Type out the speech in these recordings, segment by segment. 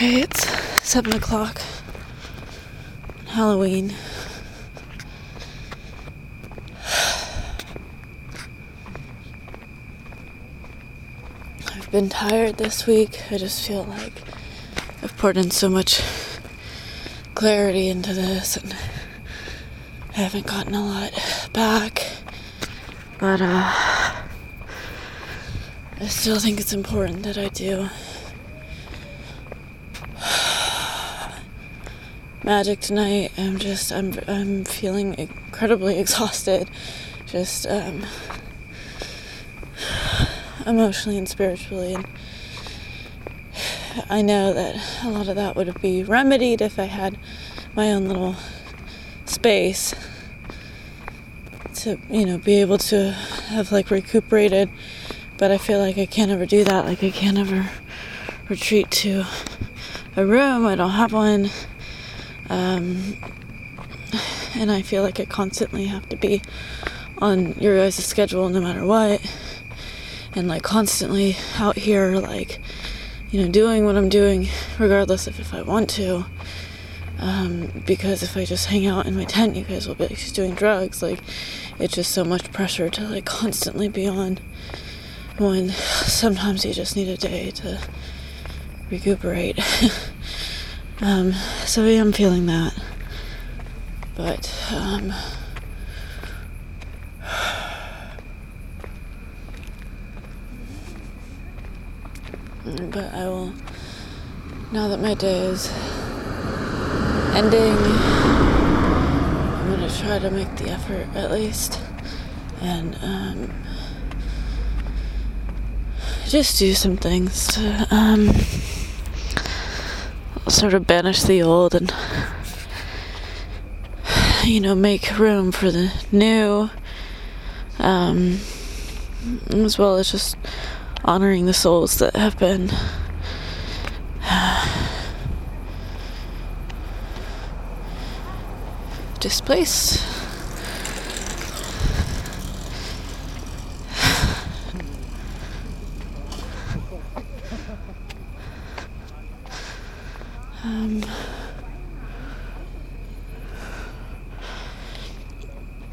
Okay, it's seven o'clock. Halloween. I've been tired this week. I just feel like I've poured in so much clarity into this and I haven't gotten a lot back. But uh I still think it's important that I do. Magic tonight. I'm just I'm I'm feeling incredibly exhausted. Just um emotionally and spiritually and I know that a lot of that would be remedied if I had my own little space to, you know, be able to have like recuperated. But I feel like I can't ever do that. Like I can't ever retreat to a room. I don't have one. Um, and I feel like I constantly have to be on your guys' schedule no matter what. And like constantly out here, like you know, doing what I'm doing, regardless of if I want to. Um, because if I just hang out in my tent, you guys will be like, she's doing drugs. Like, it's just so much pressure to like constantly be on. When sometimes you just need a day to recuperate. um, so I'm feeling that. But um, but I will, now that my day is ending, I'm going to try to make the effort at least and um, just do some things to um, sort of banish the old and you know make room for the new um, as well as just honoring the souls that have been displaced. Um,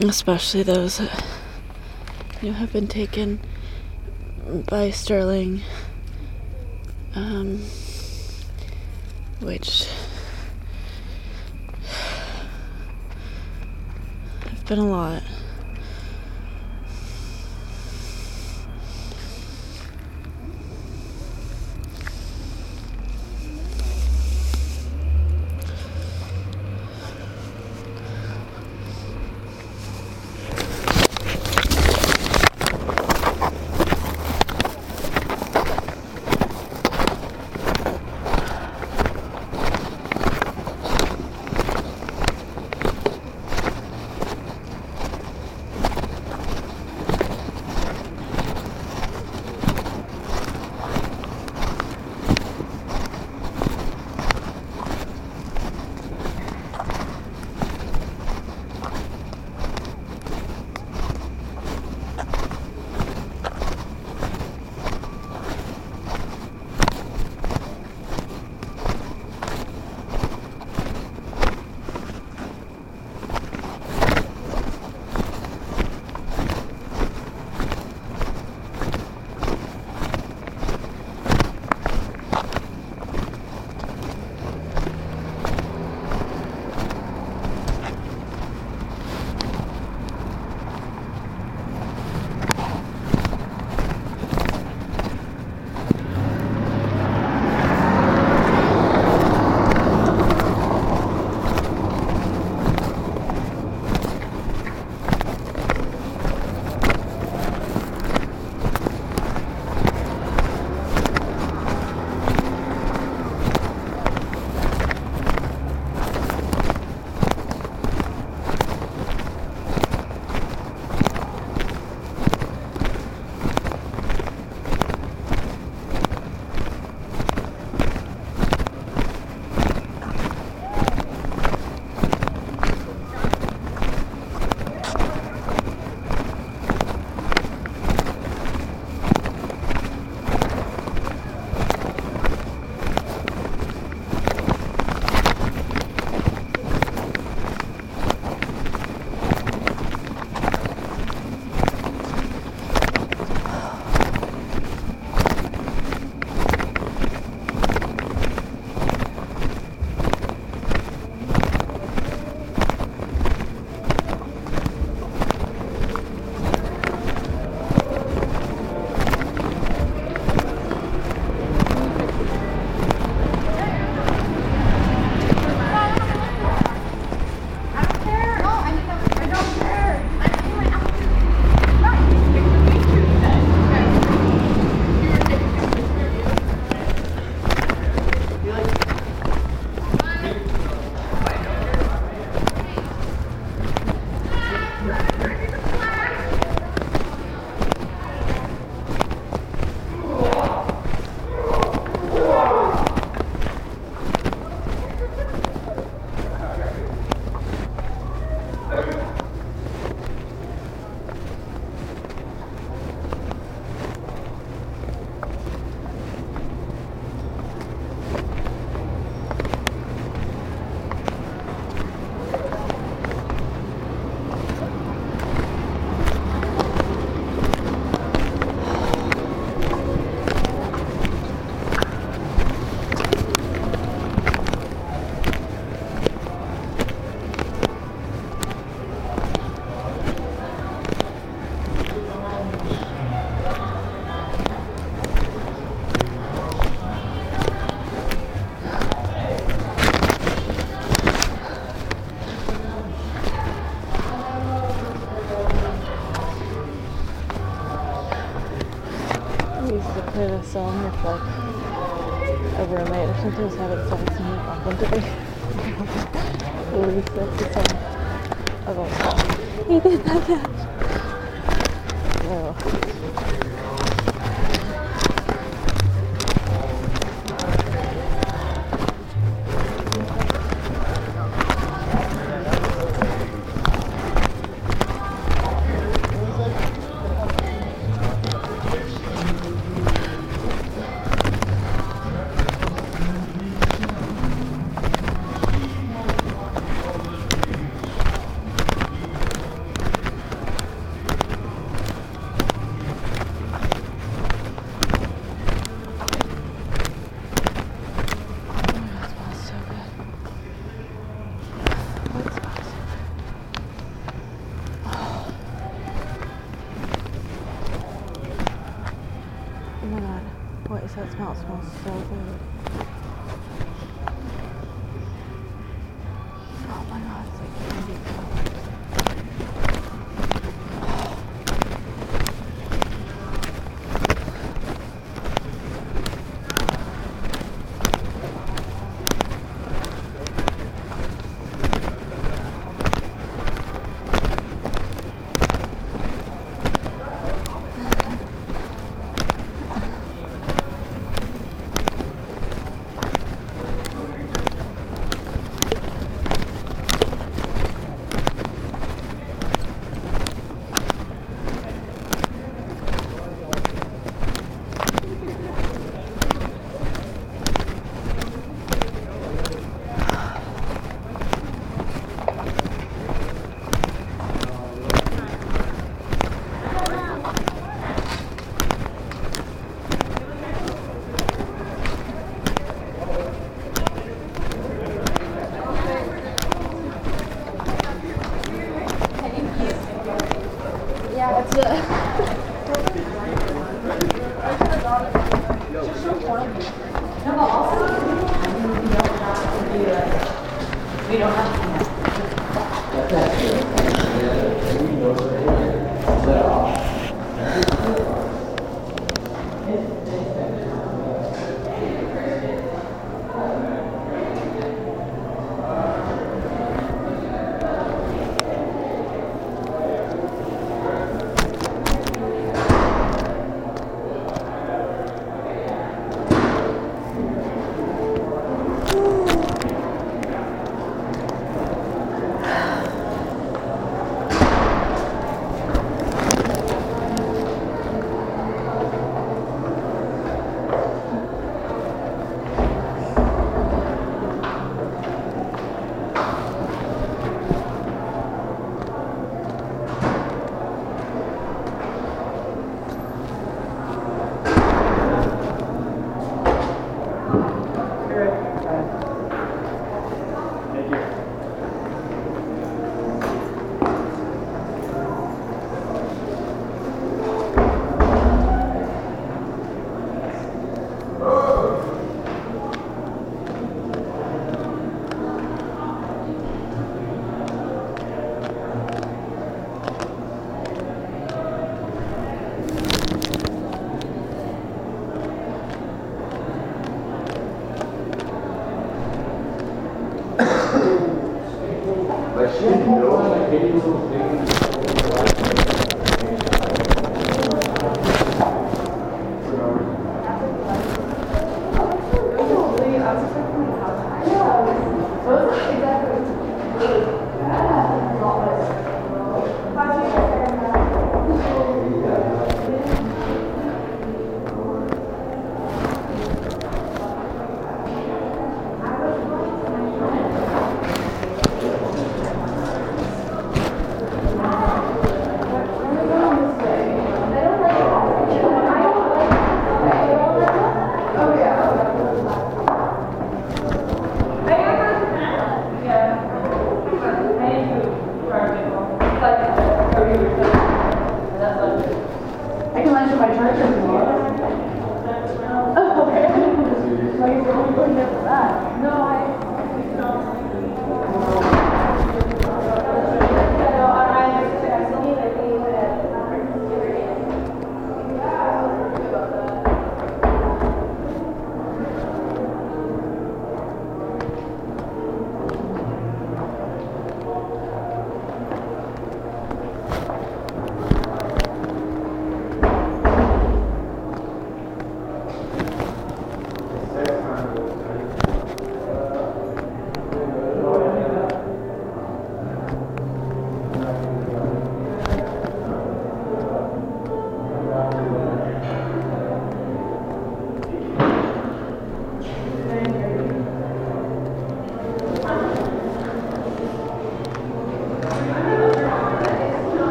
especially those you have been taken by Sterling, um, which have been a lot. like a roommate or something was having sex and I wanted to be really sick or. I've also, he did that.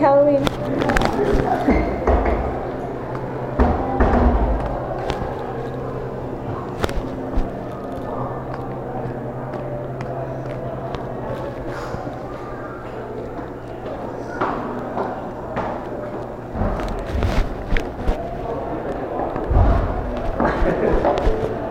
Halloween.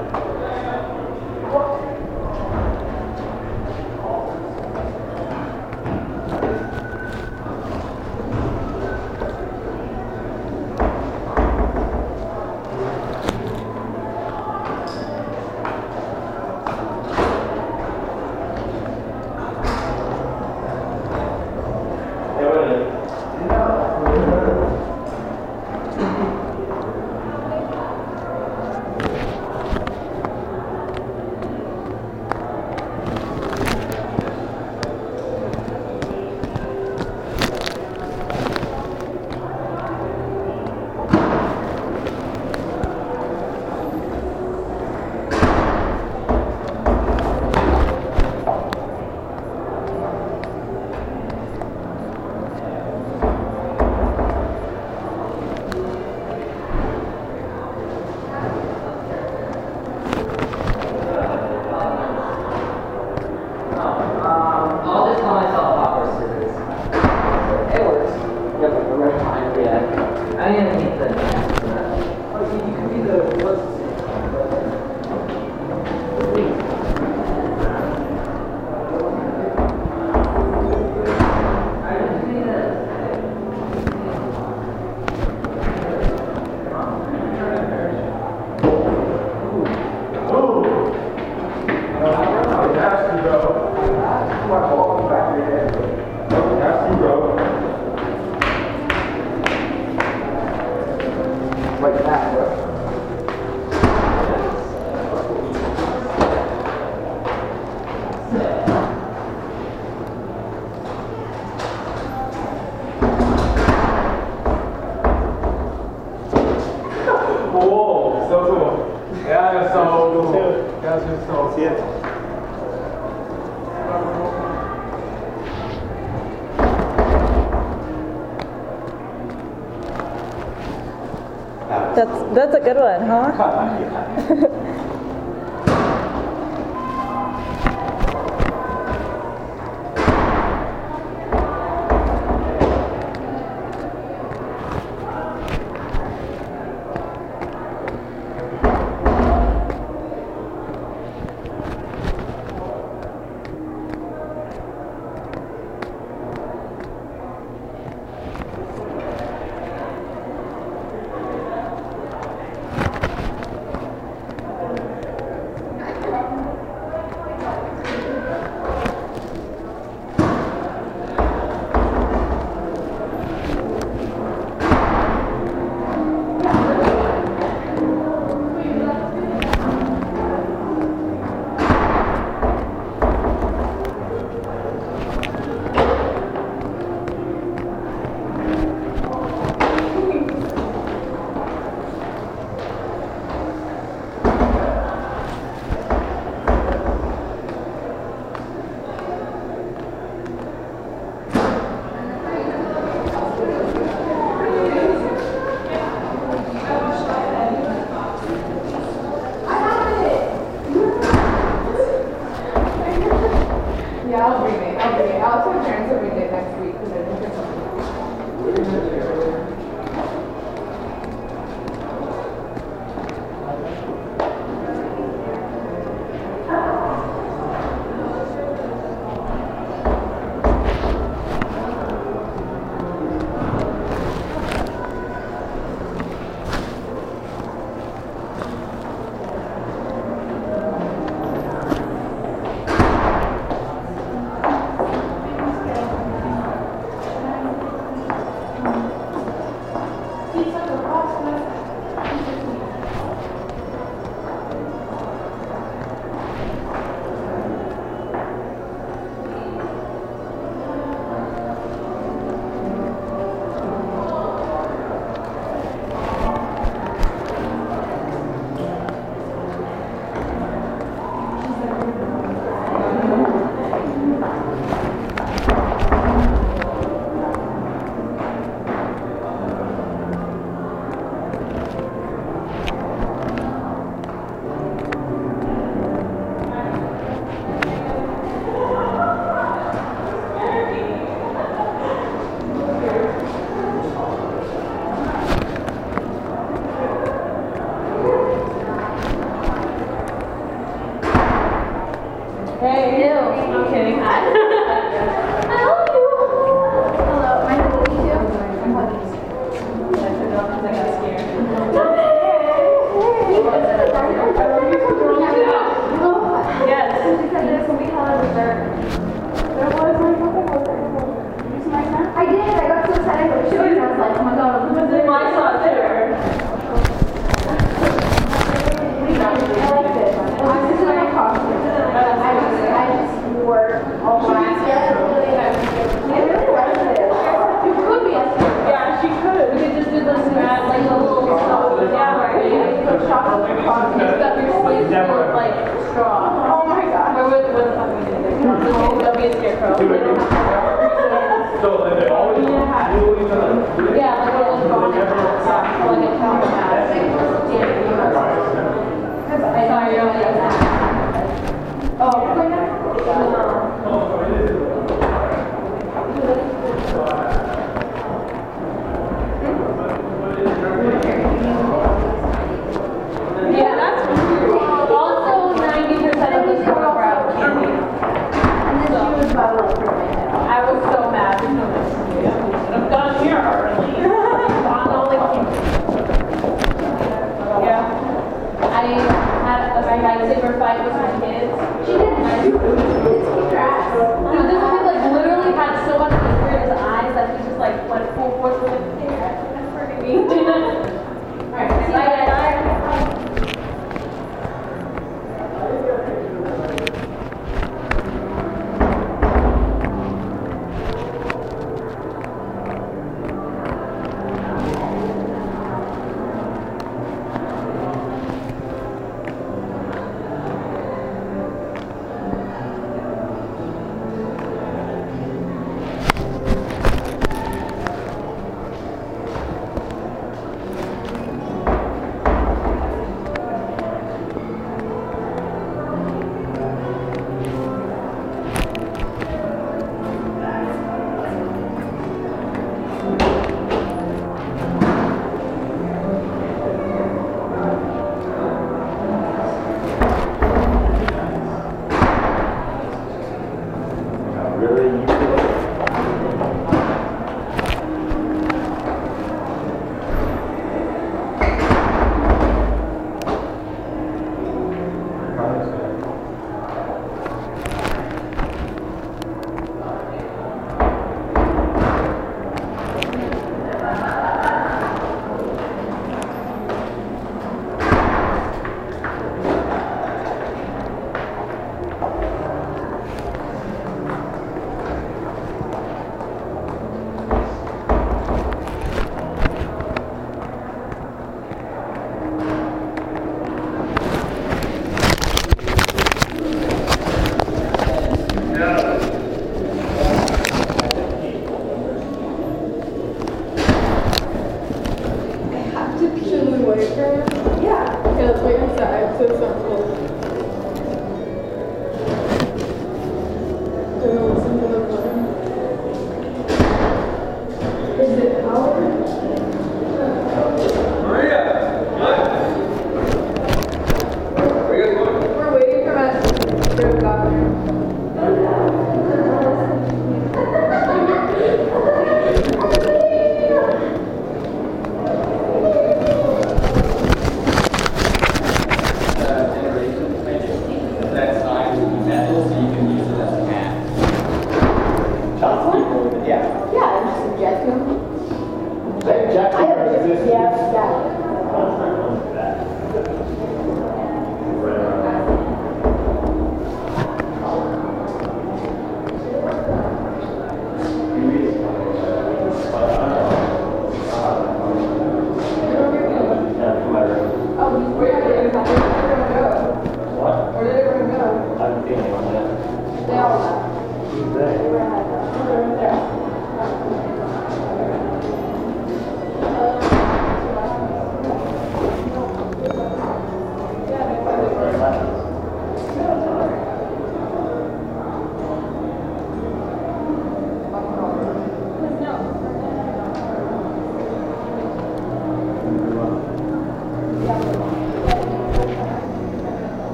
good one, huh?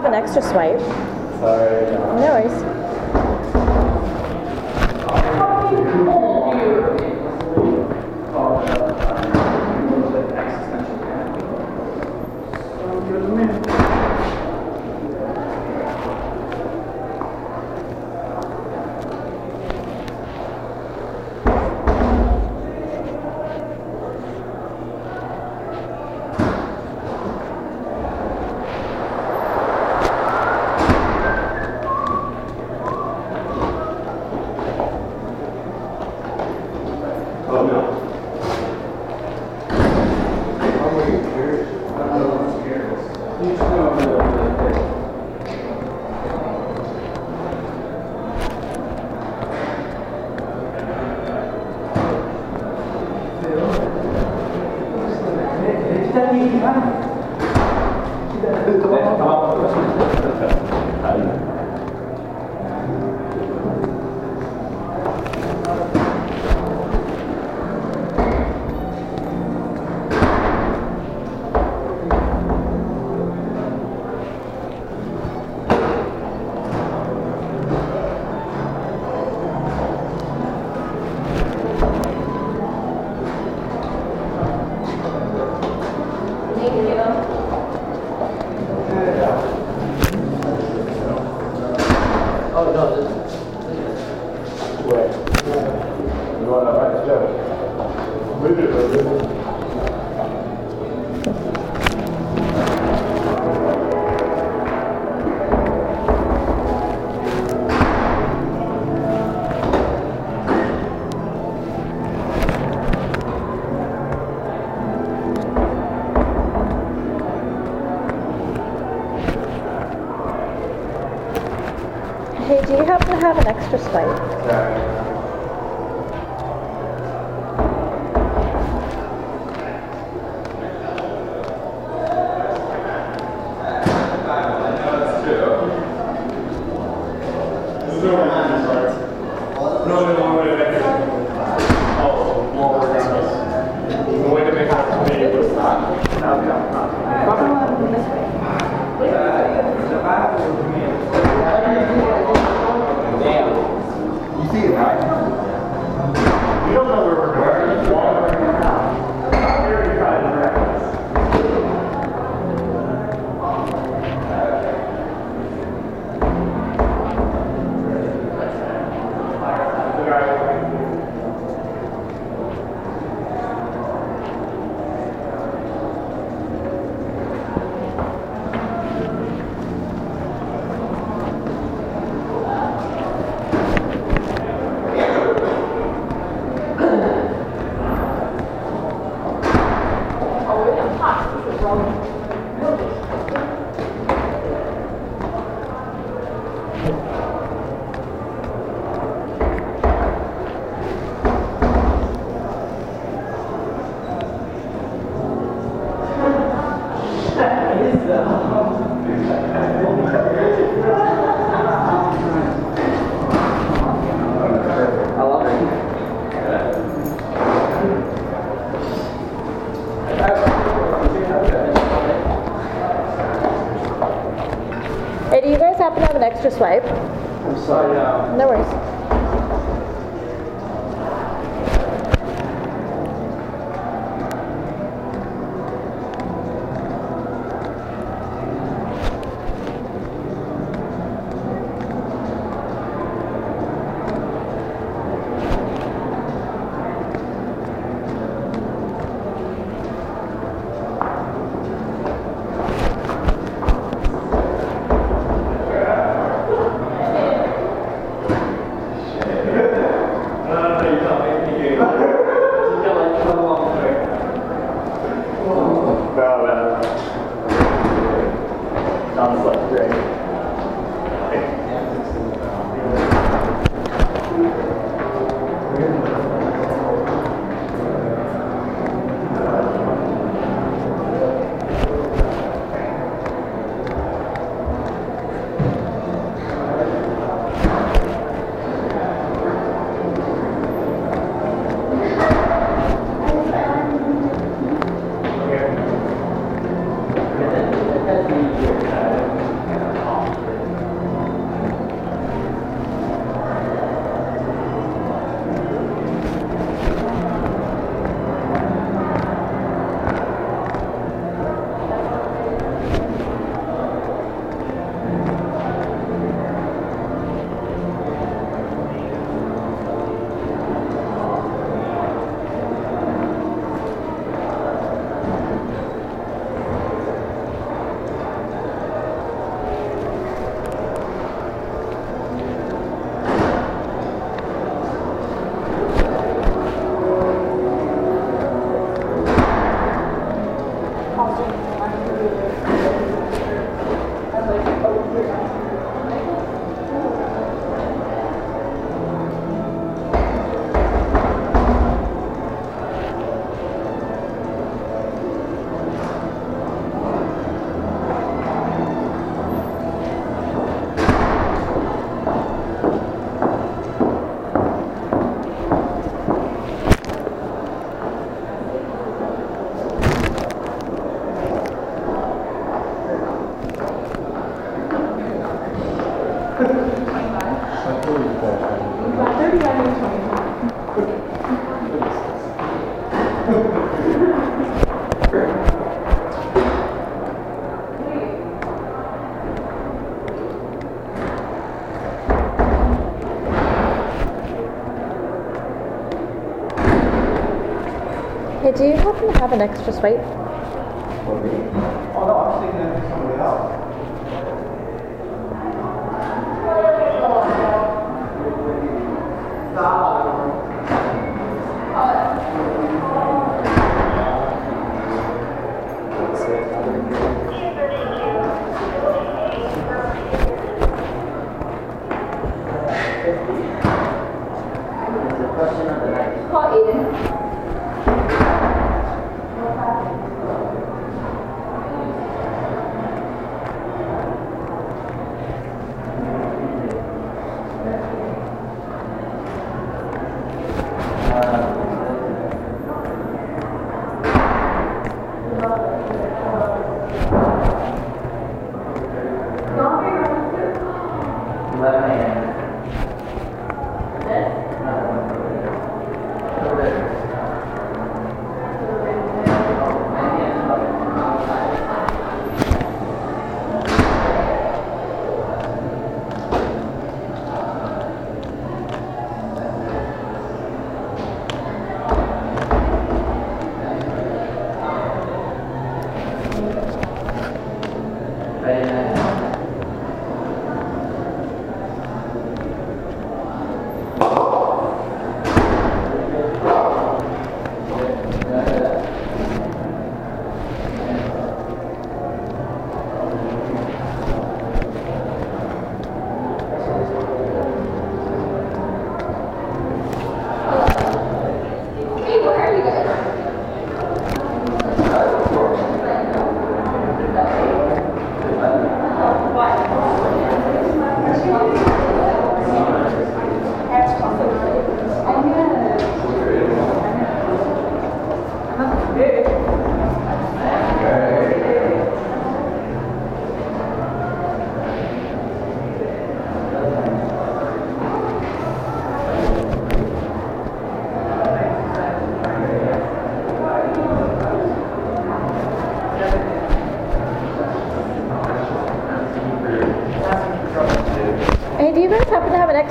Have an extra swipe? Extra swipe? Have an extra swipe?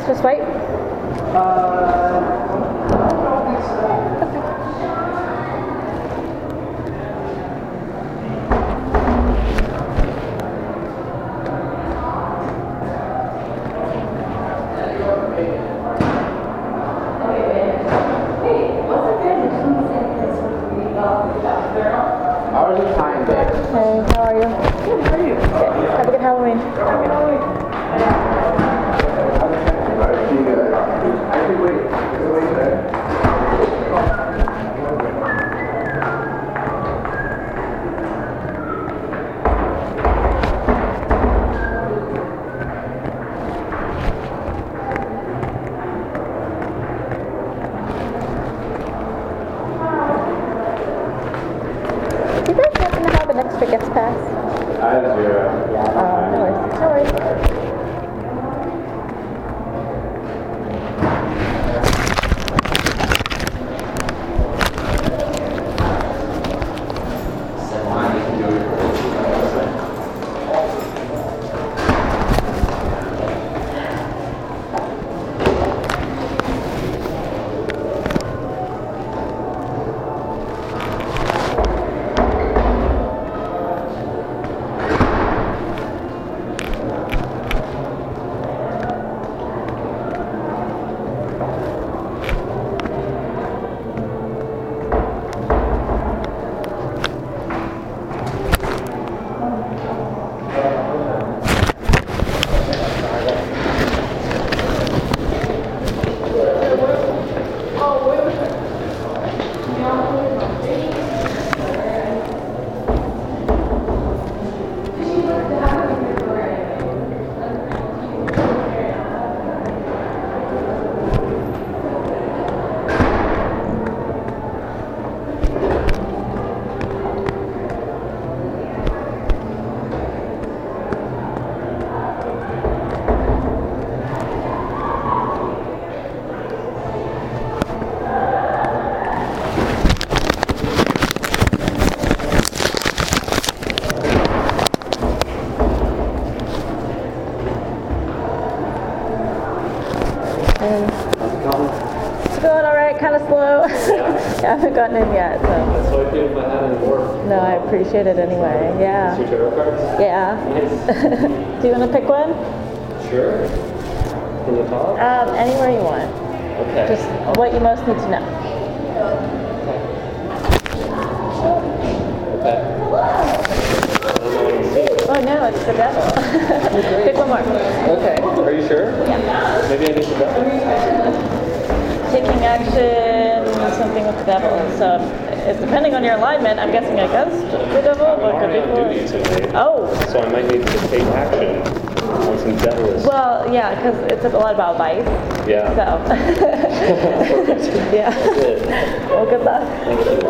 Happen to slow. I haven't gotten in yet, so. That's how I feel if I haven't worked. No, I appreciate it anyway. Yeah. Two tarot cards? Yeah. Do you want to pick one? Sure. From the top? Um, anywhere you want. Okay. Just what you most need to know. Okay. I don't know what I'm seeing. Oh no, it's the devil. pick one more. Okay. Are you sure? Yeah. Maybe I need to go. Taking action, something with the devil. So it's depending on your alignment. I'm guessing against the devil, but could be for. Oh. So I might need to take action on some devilish. Well, yeah, because it's a lot about vice. yeah. So. yeah. Well, good luck. Thank you.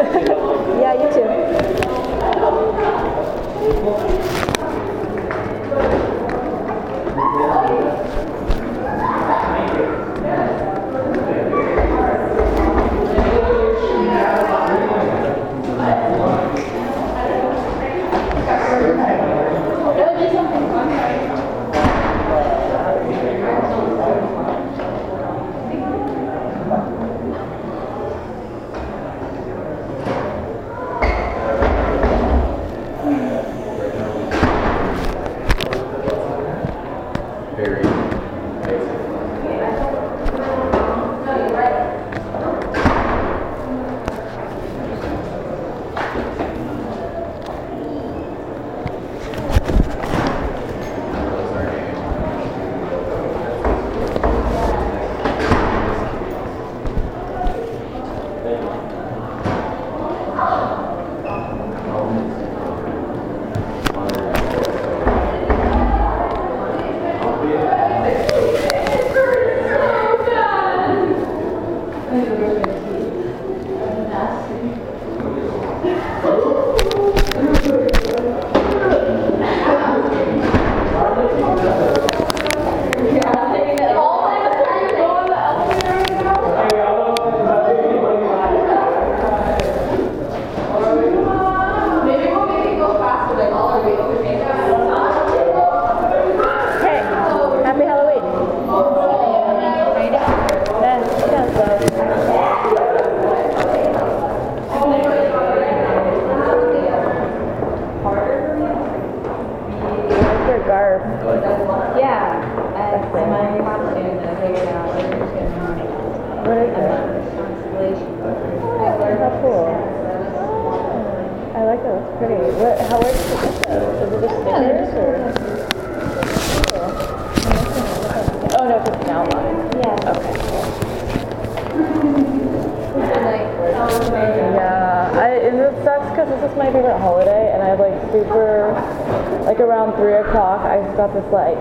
Just like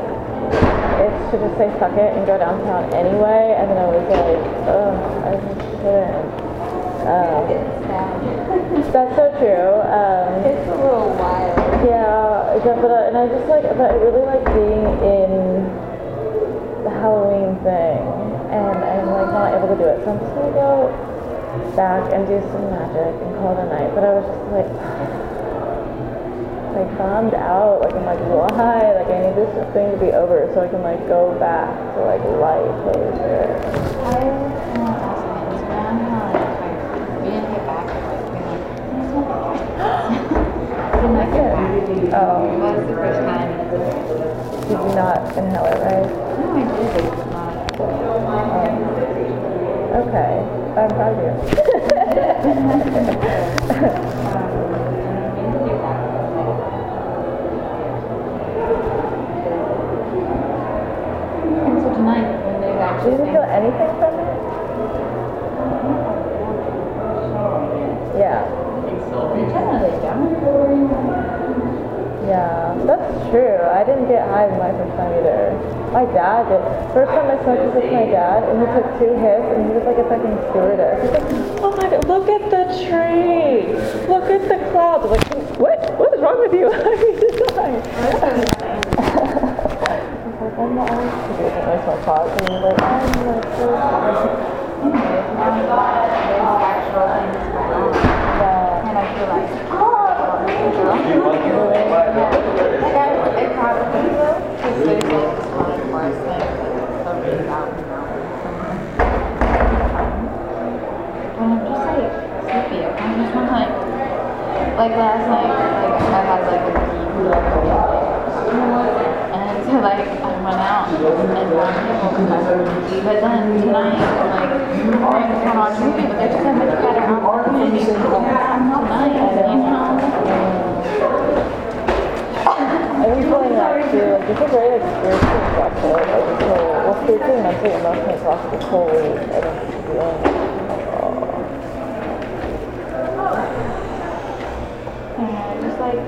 it's to just say fuck it and go downtown anyway, and then I was like, ugh, I just couldn't. Um, that's so true. Um, it's a little wild. yeah, yeah, but uh, and I just like, but I really like being in the Halloween thing, and I'm like not able to do it, so I'm just gonna go back and do some magic and call it a night. But I was just like, like bummed out. Like I'm like, why? Like I need this thing to be over so I can like go back to like life closure. I want to ask my Instagram how like we didn't get back and like we like this one didn't like get back. It Oh, was the first time and it's did you not inhale it, right? no I did but it's not. Okay, I'm proud of you. And so tonight when they Did actually you feel anything from it? Yeah. kind of like down Yeah, that's true. I didn't get high my first time either. My dad did. First time I smoked was with my dad, and he took two hits, and he was like a fucking stewardess. He's like, oh my god, look at the tree! Look at the clouds! I was like, what? What is wrong with you? How are you dying? I was like, I'm not always producing my smoke. And he's like, I'm like, oh, so sorry. I'm glad there's actual things. Yeah. And I feel like, oh, like I, I probably will, because there's one of the worst things, like something about me now. I just want like, like last night, like I had like a deep and so like I went out and But then tonight, like, I want to watch a movie, but there's so much better opportunities tonight, you know? I've been feeling that too. Like it's a very like spiritually exhausted. Like this whole well spiritually, mentally, emotionally exhausted this whole week. I think it's feeling And like,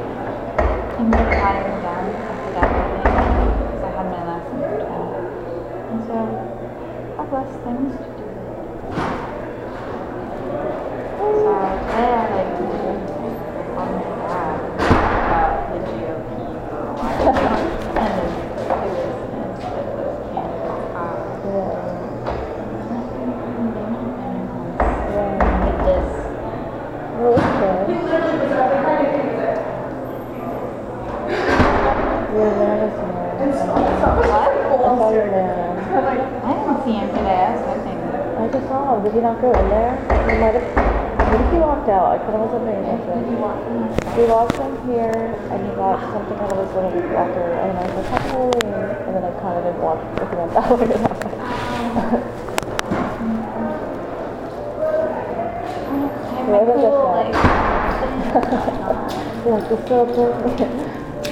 I'm like winding down after that because I had my last intern. And so, I have less things to do. So today I like told my dad about the GOP for a while. and the seriousness that those candidates are. Like this. well, it's good. Your man is man. I saw your man. I didn't see him today. I was hoping. I just saw him. Did he not go in there? He might have. What if he walked out? I couldn't wasn't paying attention. He walked in here and he got something out of his little locker and I was like, Happy Halloween and then I kind of didn't watch if he went that way or not. I Where was it cool, from? like, Yeah, just so perfect.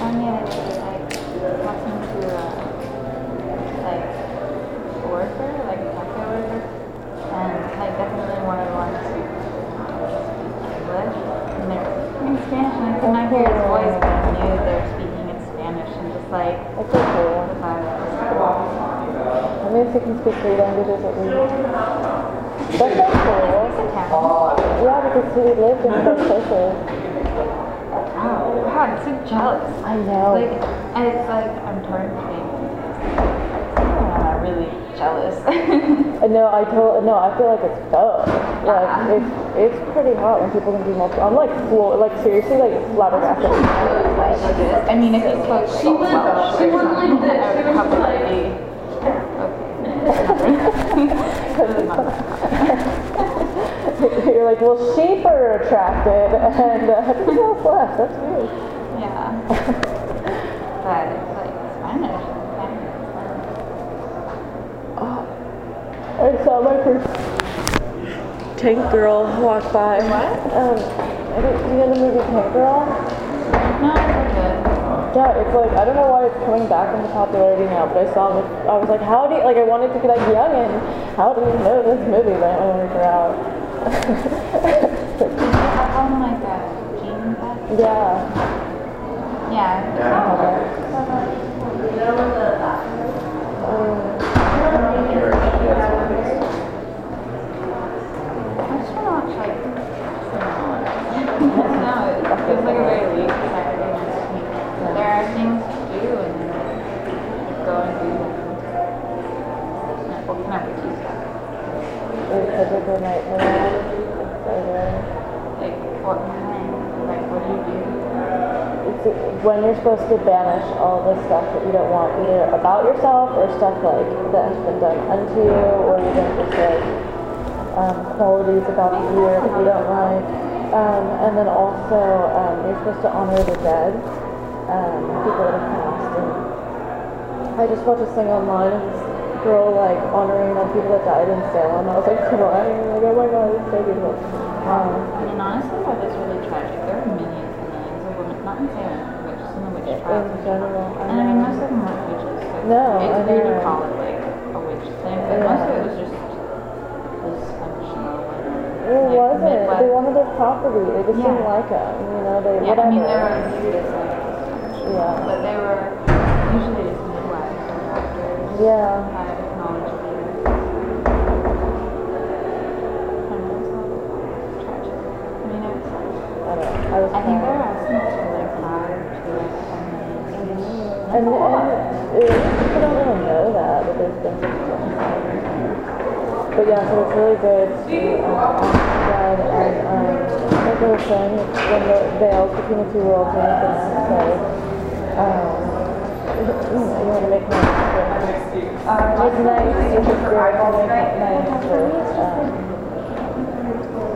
I'm gonna be like talking to a like a worker, like a cafe worker, and like definitely one of the ones who speak English, and they're speaking Spanish, and I could not hear his voice, but I knew they were speaking in Spanish, and just like That's so cool. the vibe. I mean, if you can speak three languages at least. That's so cool. Yeah, because he lived in both places. Oh, God, I'm so jealous. I know. Like, I, it's like I'm torn between. I'm really jealous. Uh, No, I told no. I feel like it's both. Like it's it's pretty hot when people can do multiple. I'm like floor, like seriously, like flabbergasted. I mean, if you spoke she would, Welsh she would like this. I would probably be You're like, well, sheep are attracted, and uh, everything else left. That's weird. yeah. But it's like Spanish. I saw my first tank girl walk by. What? Um, I didn't see in the movie Tank Girl. No, it's good. Yeah, it's like I don't know why it's coming back into popularity now, but I saw it. I was like, how do you like? I wanted to be like young and how do you know this movie? But I don't figure out. I call them like a test. yeah. Yeah. I just want to watch like No, it feels like a very weak Saturday night. There are things to do and then go and do them. No, well, never Tuesday. It's a good night for that. It's so good. Like what kind? Like what do you do? It's when you're supposed to banish all the stuff that you don't want, either about yourself or stuff like that has been done unto you, or even just like um, qualities about the year that you don't like. Um, and then also, um, you're supposed to honor the dead, um, people that have passed. And I just watched this thing online of this girl like honoring the people that died in Salem. I was like crying, like oh my god, it's so beautiful. Um, I mean, honestly, that is really tragic. There are millions and millions of women, not in Salem, but just in the witch in trials. general, I And I mean, know. most of them weren't witches. So No, it's I weird to know. call it like a witch thing, but most of it was just dysfunctional. It like, wasn't. Midwest- They wanted their property. They just didn't Yeah. like them. You know, they Yeah, whatever. I mean, there were viewed as like dysfunctional, Yeah. but they were usually just midwives or doctors. Yeah. Had knowledge of it. I don't know, it's all tragic. I mean, it's like. I don't know. I was I think there crying. are estimates for like five to like ten million. And, and uh, people don't really know that, that there's been. But yeah, so it's really good to um, and um, like I was saying, it's when the veils between the two worlds are thin, so um, you want to make for make nice with the spirit, you make it nice for um,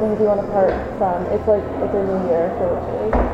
things you want to part from. It's like it's a new year for Richie.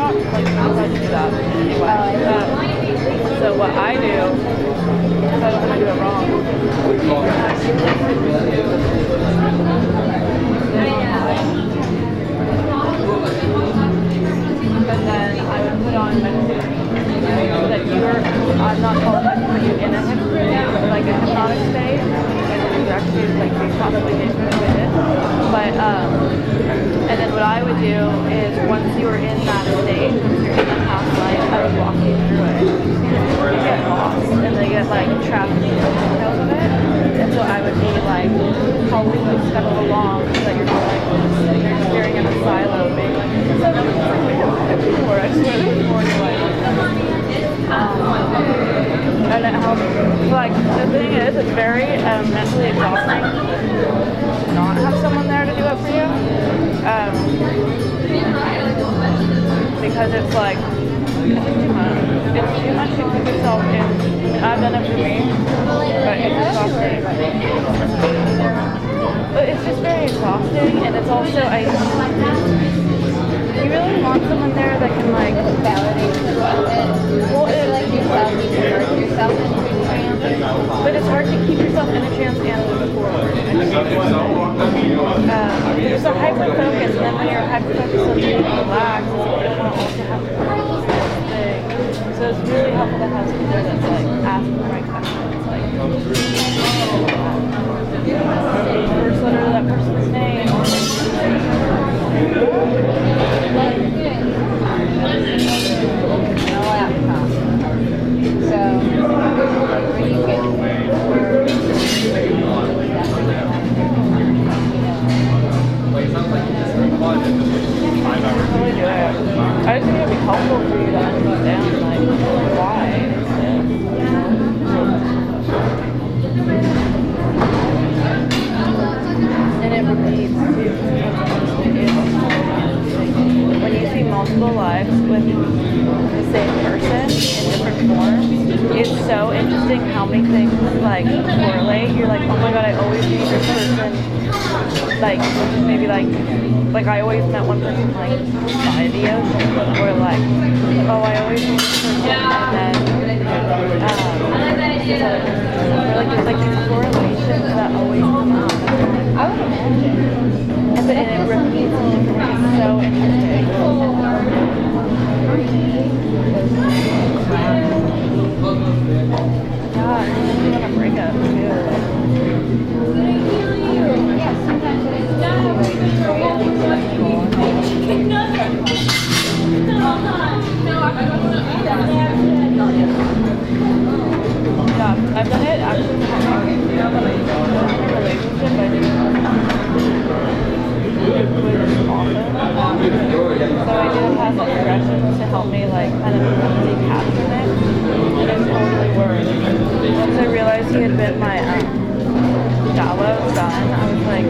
not like how I do that anyway. Um, so what I do is I don't want to do it wrong. But then I would put on meditation so that you're, I'm not qualified to put you in a hypnotic, like a hypnotic state directed, like they probably didn't with it. But um, and then what I would do is once you were in that stage, once you're in that half life, I would walk you through it. You get lost and they get like trapped in the details of it. And so I would be like helping you settle along so that you're not like sitting there staring at a silo being like, so I just like, I just want to be more. To be. Um, and it helps. Like the thing is, it's very um, mentally exhausting not have someone there to do it for you. Um, because it's like it's too much. It's too much to put yourself in. I've done it for me, but it's exhausting. But it's just very exhausting, and it's also I you really want someone there that can like validate you well, it, like yourself, you can yourself into trance. But it's hard to keep yourself in a trance and move forward. Uh, there's a hyper focus, and then when you're hyper focused on being relaxed, it's like you want to have the thing. So it's really helpful to have someone there that's like ask the right questions, like first letter of that person's name. I just think it'd be helpful for you to understand like why. Multiple lives with the same person in different forms, it's so interesting how many things like correlate. You're like, oh my god, I always meet this person like maybe like like I always met one person like the ocean or like oh I always meet this person and then um or like there's like these correlations that always come up. I would imagine. But, it repeats. So interesting. Then want to break up too. Yeah, sometimes it is. Yeah, I've done it actually do. So I did passive aggression to help me like kind of decapture it. Totally. Once I realized he had been my um, son, I was like,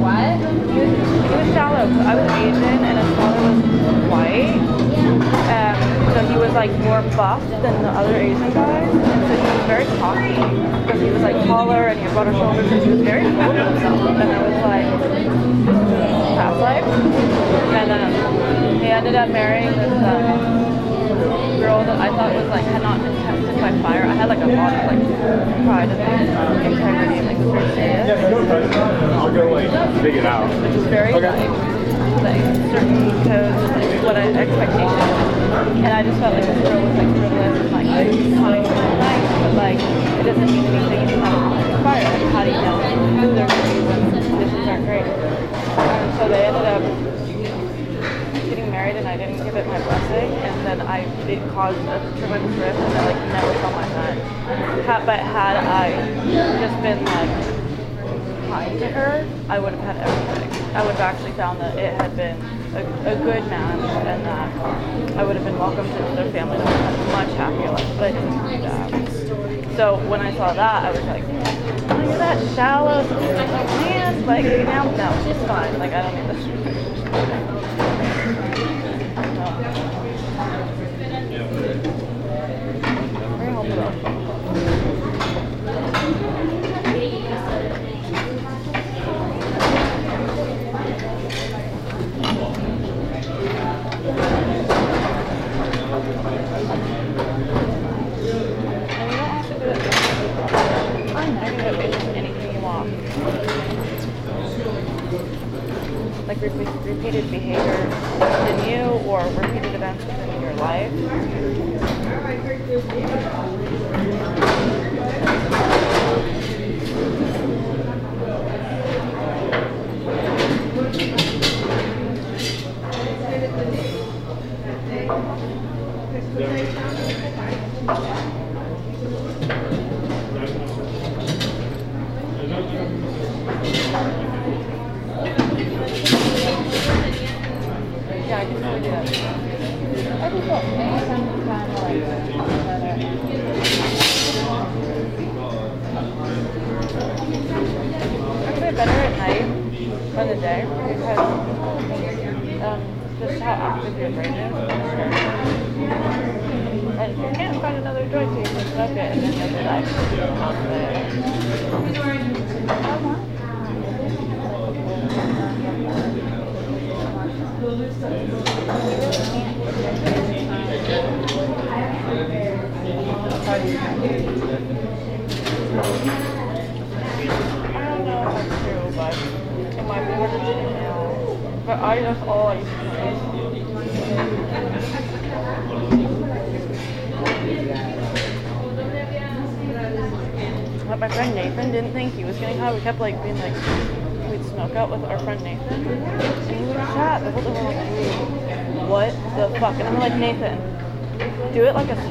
what? he was shallow. I was Asian like more buff than the other Asian guys. And so he was very cocky because he was like taller and he had broader shoulders and he was very full of himself. And I was like, past life. And um, he ended up marrying this um, girl that I thought was like had not been tested by fire. I had like a lot of like pride and like, integrity and like very serious. I'll go like dig it out. which is very like, like certain codes what I, expectations. And I just felt like this girl was like frivolous and like kind and nice, but like it doesn't mean anything if you haven't fire. Like how do you know who they're going to be when conditions aren't great? And so they ended up getting married and I didn't give it my blessing and then I it caused a tremendous rift and I like never saw my son. But had I just been like kind to her, I would have had everything. I would have actually found that it had been a, a good match and that I would have been welcomed into their family and had a much happier life. But I didn't do that. So when I saw that, I was like, oh, look at that shallow man. Like, now, no, she's fine. Like, I don't need this. Very helpful though. And you don't have to do it. I can do it based on anything you want. Like repeat, repeated behavior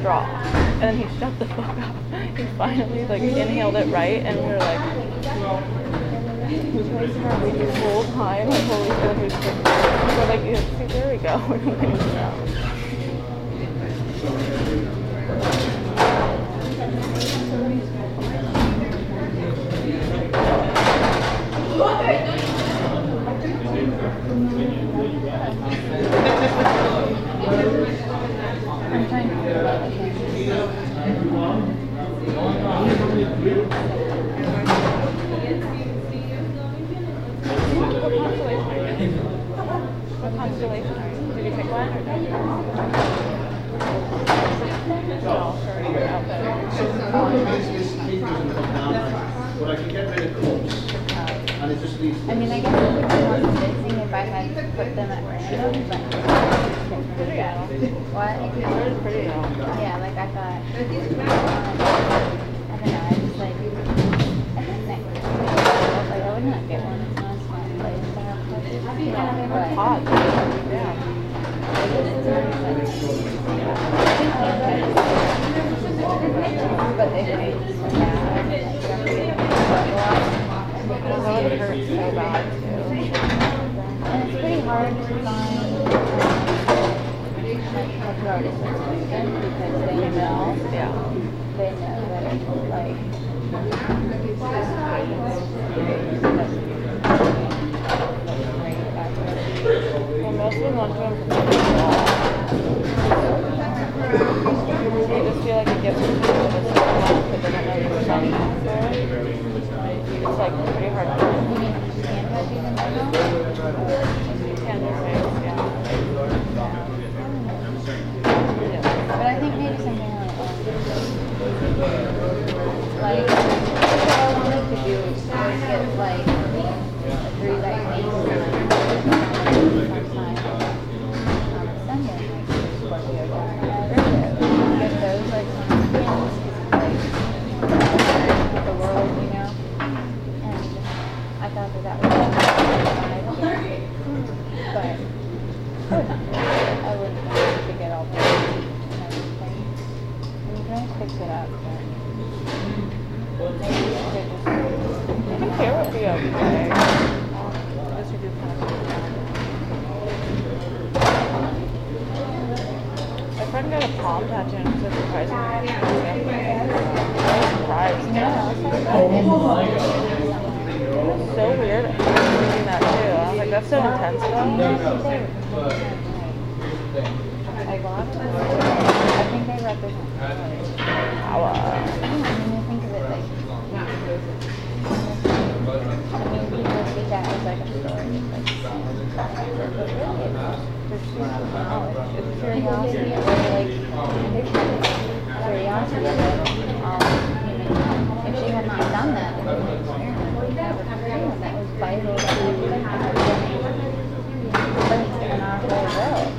straw. And then he shut the fuck up. He finally like inhaled it right, and we were like, we tried to read this whole time until we said like, yeah, see, there we go. We're winning everybody.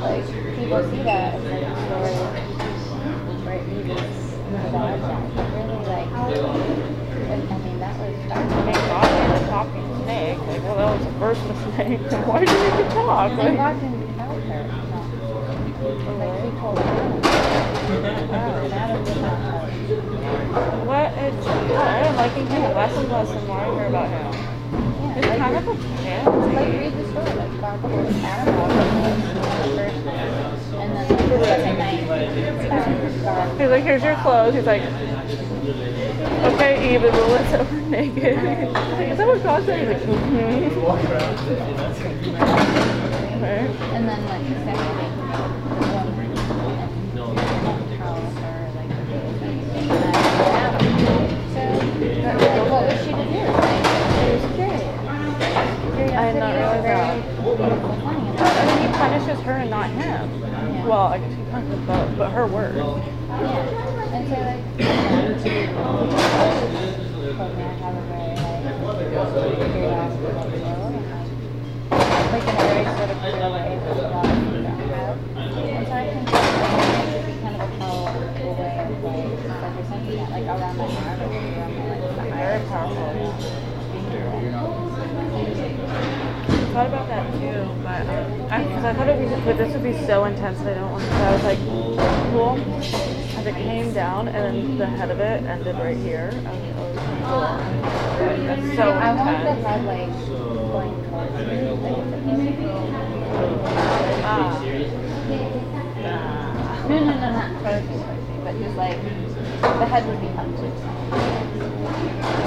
Like people see that as like a story, evils. But just really like. I mean, that was Dr. Nick a talking snake. Like, well, that was the first mistake. Why did you even talk? And like, Dawkins help her. No. Like he told her. wow, that is not. What is him, I him less and him. I lesson about him. Yeah, it's like, kind of a yeah. Like read the animal first night. And then the second night, He's like, here's your clothes. He's like, okay, Eve, it's a little over naked. Is that what God said? He's like, mm-hmm. okay. And then like the second night. I'm not realized that. And then he punishes her and not him. Yeah. Well, I guess he punishes both, but her words. Yeah. And so, like, like, very sort of powerful around my heart, around my, like, the higher powerful. Thought about that too, but um, I, cause I thought it would be, but this would be so intense that I don't want to. So I was like, cool. As it came down, and then the head of it ended right here. I was like, oh, cool. That's so I want the intense. head like going towards me. Like it's supposed to Ah. No, no, no, not towards me, but just like the head would be up to.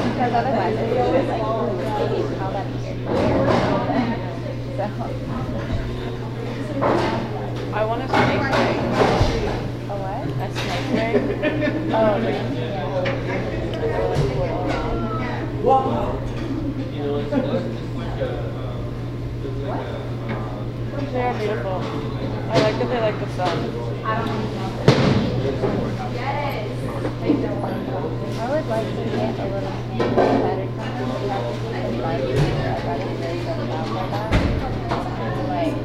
Because otherwise it's always like, ooh, how that ear. I want a snake ring. a what? A snake ring. Um, oh, yeah. They are beautiful. I like that they like the sun. I would like to get a little better has some light in it. I'd rather very good job like that. Like,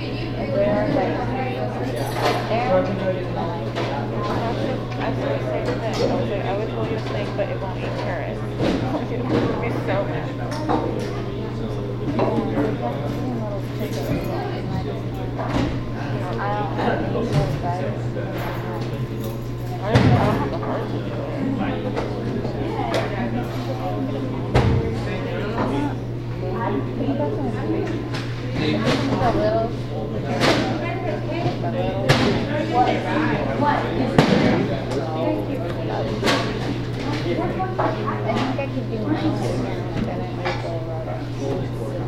if there are like there, like, I say the same thing. I was like, I would hold your snake, but it won't eat carrots. it would be so mad. I don't, I don't have the heart to do it. I think I could do nicer now than I would go rubber. I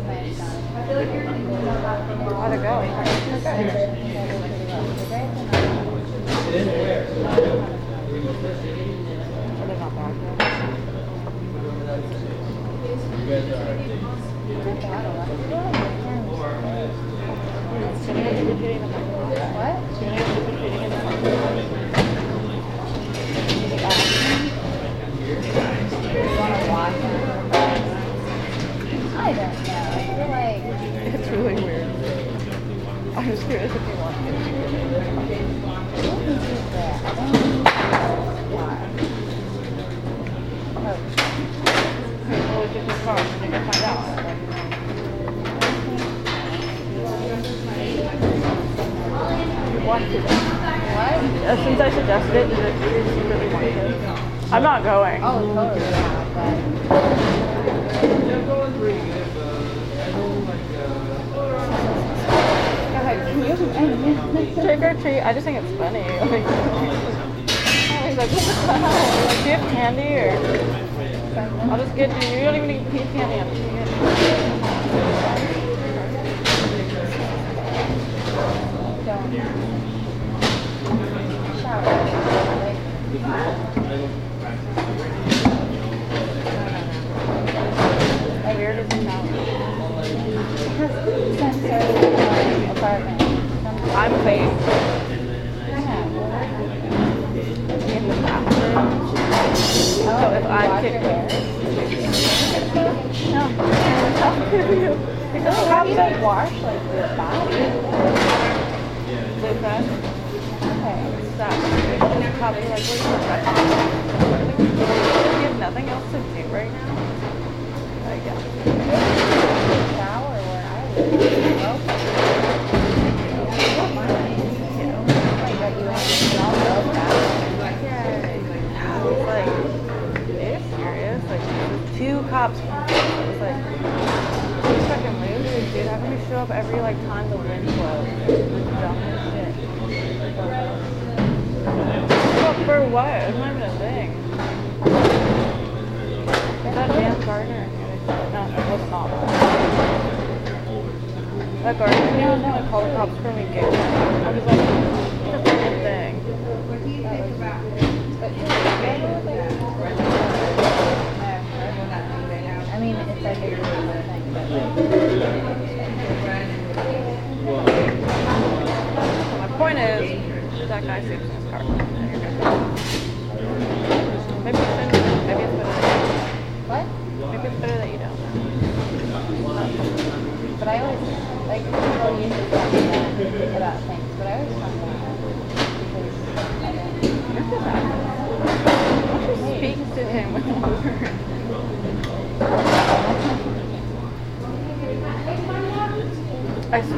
might have done. How'd it go? Are they not back yet? Should I get duplicating the microphone? What? Should I get duplicating in the microphone? You want to watch it? I don't know. I feel like It's really weird. I'm just curious if you want to. I don't think he's there. I don't think why. Oh, Well, we could just start and you can find out. You want to. what? Uh, since I suggested it, it, did really want? I'm not going. Oh, totally. But Trick or treat. I just think it's funny. Like, he's like, what the hell? Like, do you have candy or? I'll just get you. You don't even need peach candy. I'm just gonna get you. How weird is it now? apartment. I'm fake. In the bathroom. Oh, so if I kick No, how could you? Because How do you wash like body? live that. Okay. Cops are like, what are you doing? I live. Well, I don't mind. Like that you have to all love that. Yeah. It's like, are you serious? Like, there's two cops. It's like, you fucking rude, dude. Dude, how come you show up every like time the wind blows? Like, dumb as shit. Show up for what? It's not even a thing. Is that Dan Gardner? No, it was not. Gardner, he was gonna call the cops for me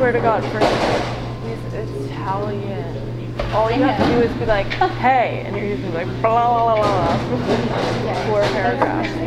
swear to God, for he's Italian. All you have to do is be like, hey, and you're usually like, blah, blah, blah, blah, for four paragraphs.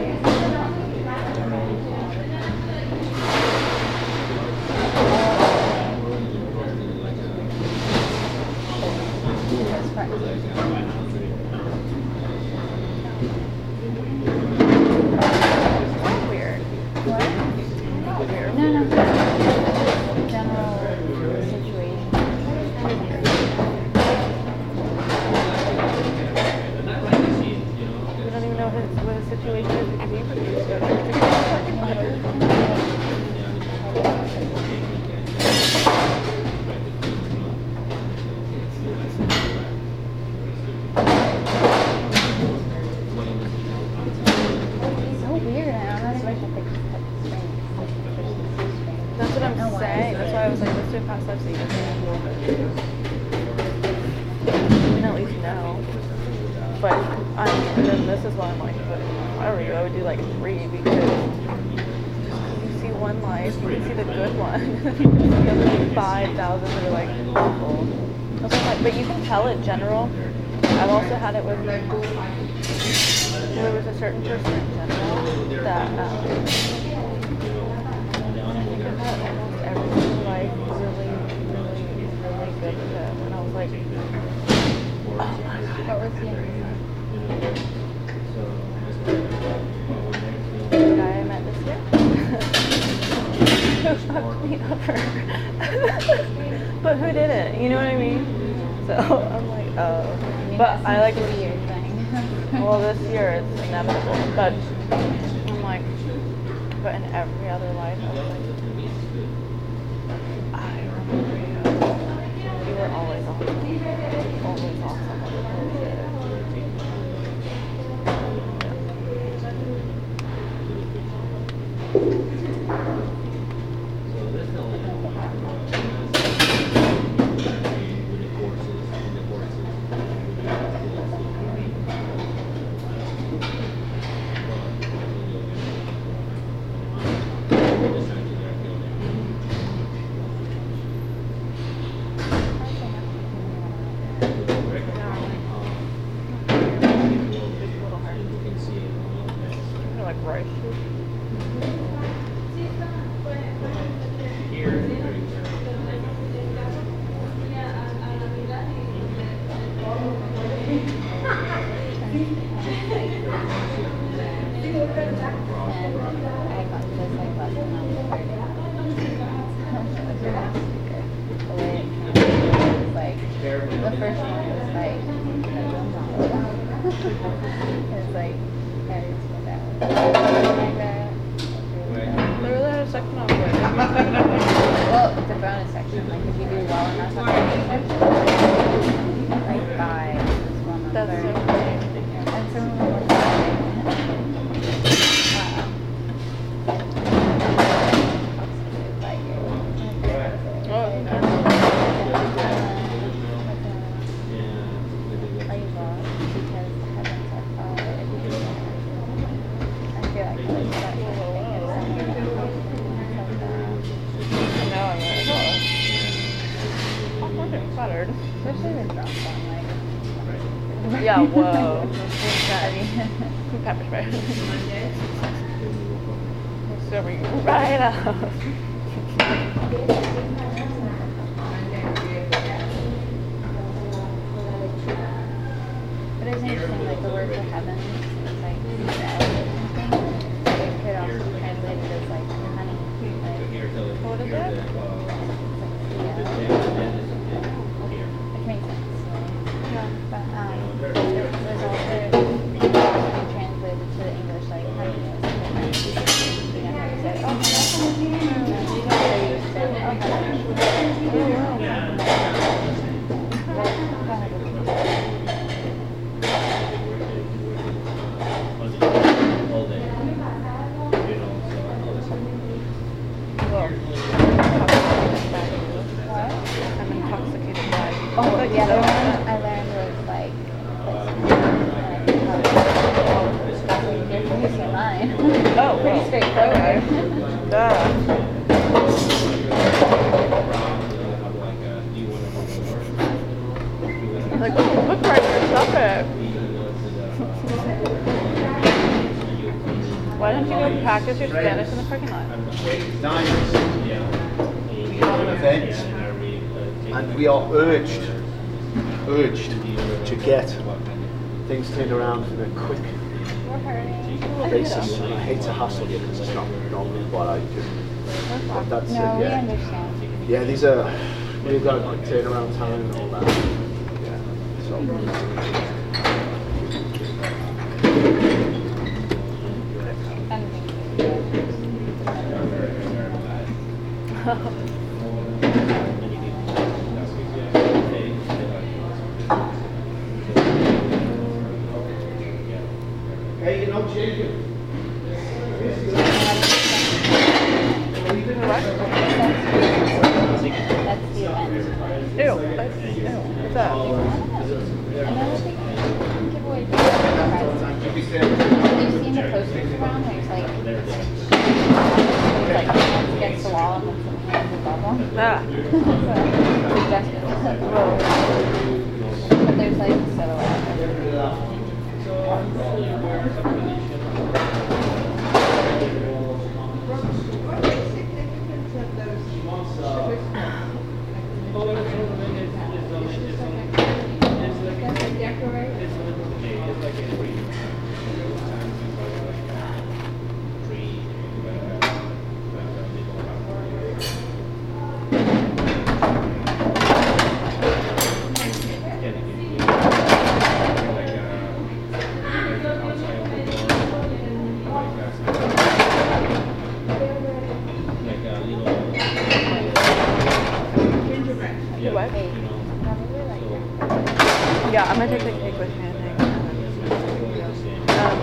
Yeah, whoa. Pepper spray. Pepper right up. Yeah, these are, we've got a quick turnaround time and all that. Yeah, so. Hey, you know, Jacob. That's the event. Ew. That's, ew. What's that? Another thing, giveaway. Have you seen the posters around? There's like, it's like hands against the wall and then some hands above them. Ah. Suggestions. But there's like a silhouette. You what? Yeah, I'm gonna take the cake with me, I think. Um,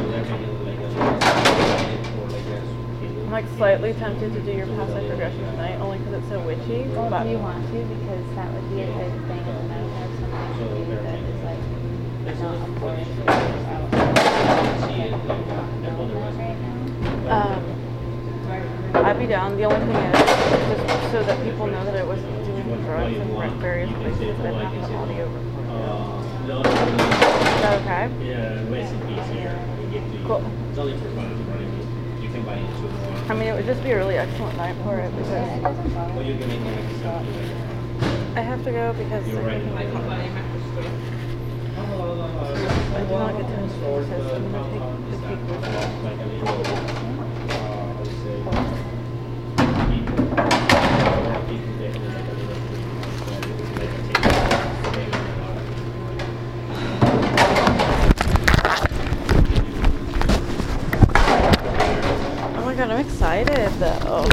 I'm like slightly tempted to do your past life regression tonight, only because it's so witchy. Well, but do you want to? Because that would be a good thing, and I would have something to do that is like not important to you. Right um, I'd be down. The only thing is, just so that people know that it wasn't doing drugs in various places, I'd have the audio recorded. Is that okay? Yeah, here. To. Cool. It's only for fun. You can buy it too. I mean, it would just be a really excellent night for it because doesn't bother Or me. make. I have to go because You're I'm right. making. I do not get to. I'm gonna take the cake with me. Like a little, uh, I would say, people, people there, like a little, like a table. Oh my god, I'm excited though. Oh,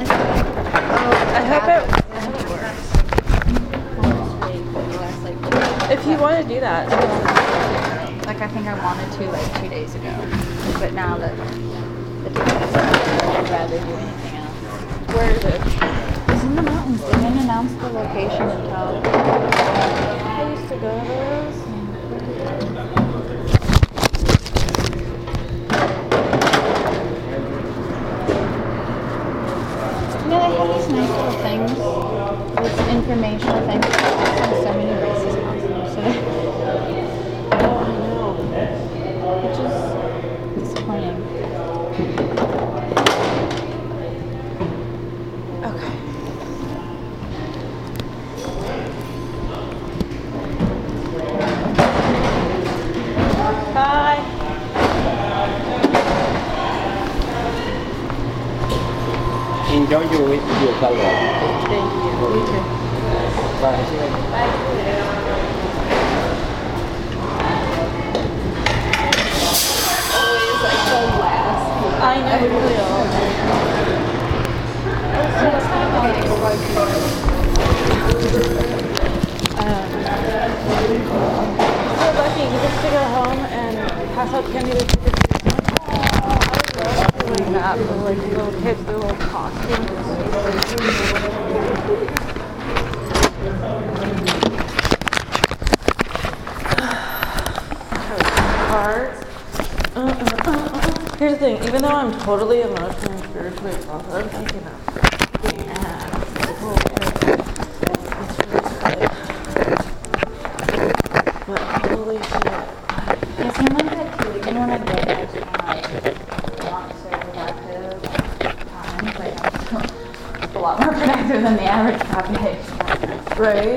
I hope it, I hope it works. Last, like, If you want to do that, Like I think I wanted to like two days ago, but now that the time is up, I'd rather do anything else. where is it? It's in the mountains. They didn't announce the location until. I used to go to totally emotionally and spiritually process. Like, you know, but holy shit. I'm like that too. Even when I go back to my long productive times, like a lot more productive than the average population. Right?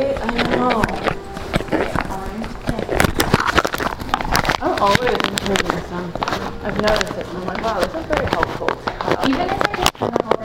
Noticed it. and I'm like, wow, this is very helpful. to have. Even if I just spend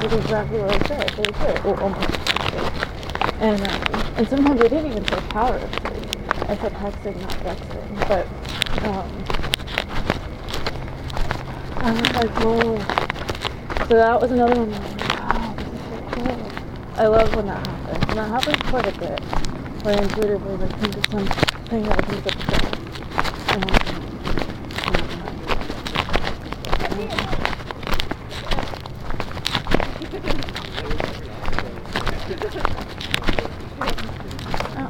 that's exactly what I said. Holy shit. Well, almost. And, um, and sometimes I didn't even say power. I said hexing, not vexing. But, um, I was like, whoa. So that was another one. Wow, this is so cool. I love when that happens. And that happens quite a bit. Where I intuitively like think of something that comes up to um, Uh,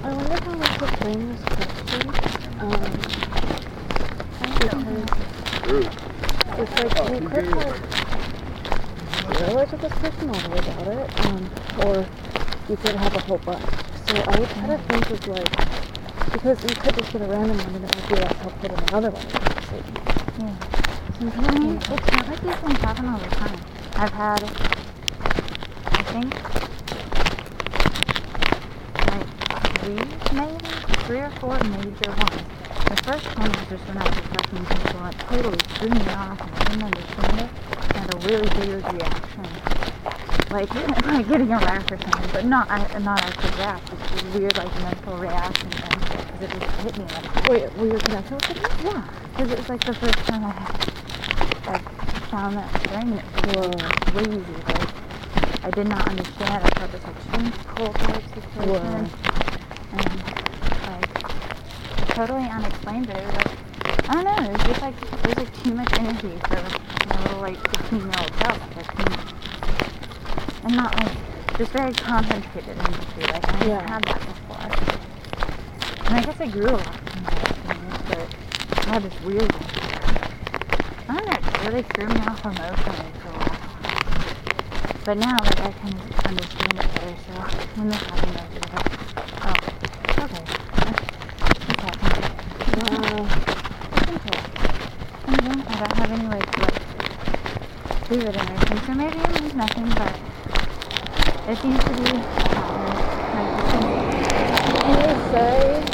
I wonder how I could frame this question. Um, because it's like you could have realize what this person already about it, um, or you could have a whole bunch. So I would try to think of like, because you could just get a random one and it might be less helpful than another one. Yeah. So I'm I trying mean, to it's not like these things happen all the time. I've had, I think, like three, maybe three or four major ones. The first one was just when I was affecting people, and it totally threw me off, and I didn't understand it. I had a really weird reaction, like like getting a rash or something, but not I, not actually. It's just a weird like mental reaction thing because it just hit me like Wait, were you connected with it? yeah, because it was like the first time I like found that string. It was crazy. Like I did not understand. I thought this like string pull type situation, and like totally unexplained. But it was like I don't know. It was just like it was like too much energy for my little like 15 year old self. Like, and not like just very concentrated energy. Like I Yeah. had that before. And I guess I grew a lot from that experience, but I had this weird I don't know, it really threw me off emotionally for a while. But now, like, I can understand it better, so when this happened, I was like, oh, okay. What's happening? And then I don't have any, like, like, fluid in anything, so maybe it means nothing, but it seems to be happening. It And they say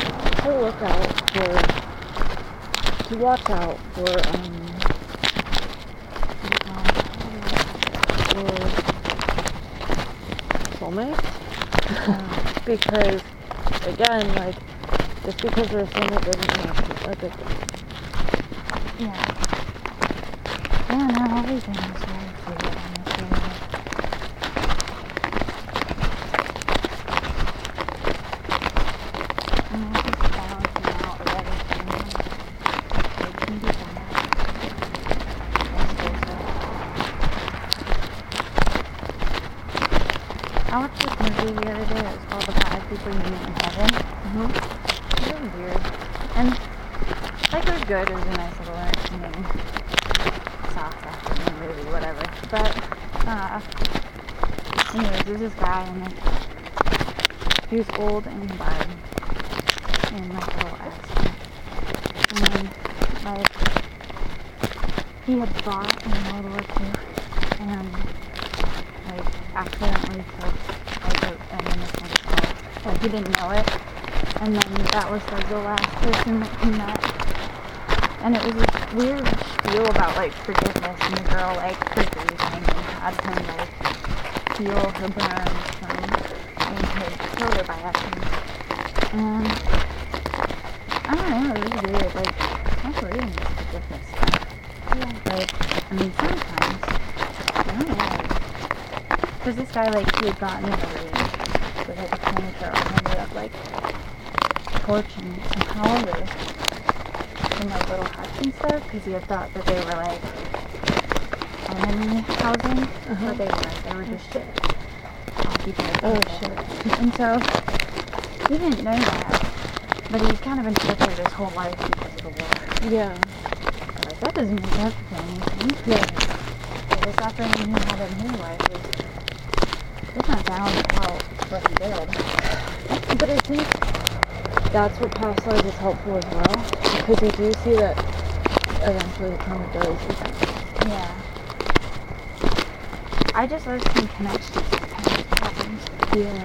to look out for, to watch out for, um, for soulmates. because, again, like, just because they're a soulmate doesn't mean addictive. Yeah. Yeah, no, everything is very fluid, honestly. I mean, it's just balancing out of everything. It can be done. Vice versa. I watched this movie the other day. It was called The Five People You Meet in Heaven. Mm-hmm. It was really weird. And like it was good. It was a nice little entertaining soft afternoon movie, whatever. But uh, there's this guy and like, he was old and he died in like a little accident. And then, like he had fought in World War II and like accidentally killed like an innocent girl. Like he didn't know it. And then that was like the last person that he met and it was this weird spiel about like forgiveness and the girl like forgave and had him heal her burns from killed her by accident. And I don't know, it was weird. Like believe in this forgiveness stuff. Yeah. Like I mean sometimes I don't know. Because this guy like he had gotten in a rage with teenage girl and ended up like torching some houses in like little huts and stuff because he had thought that they were like enemy housing, uh-huh. but they weren't. They were just oh, shit. Occupied Oh, shit. And so he didn't know that, but he's kind of been tortured his whole life because of the war. Yeah. Like that doesn't make up for anything. Yeah. So the suffering he had in his life was it's not down to how what he did. But I think that's what past life is helpful as well, because you do see that eventually the karma does. Yeah. I just love seeing connections. Yeah.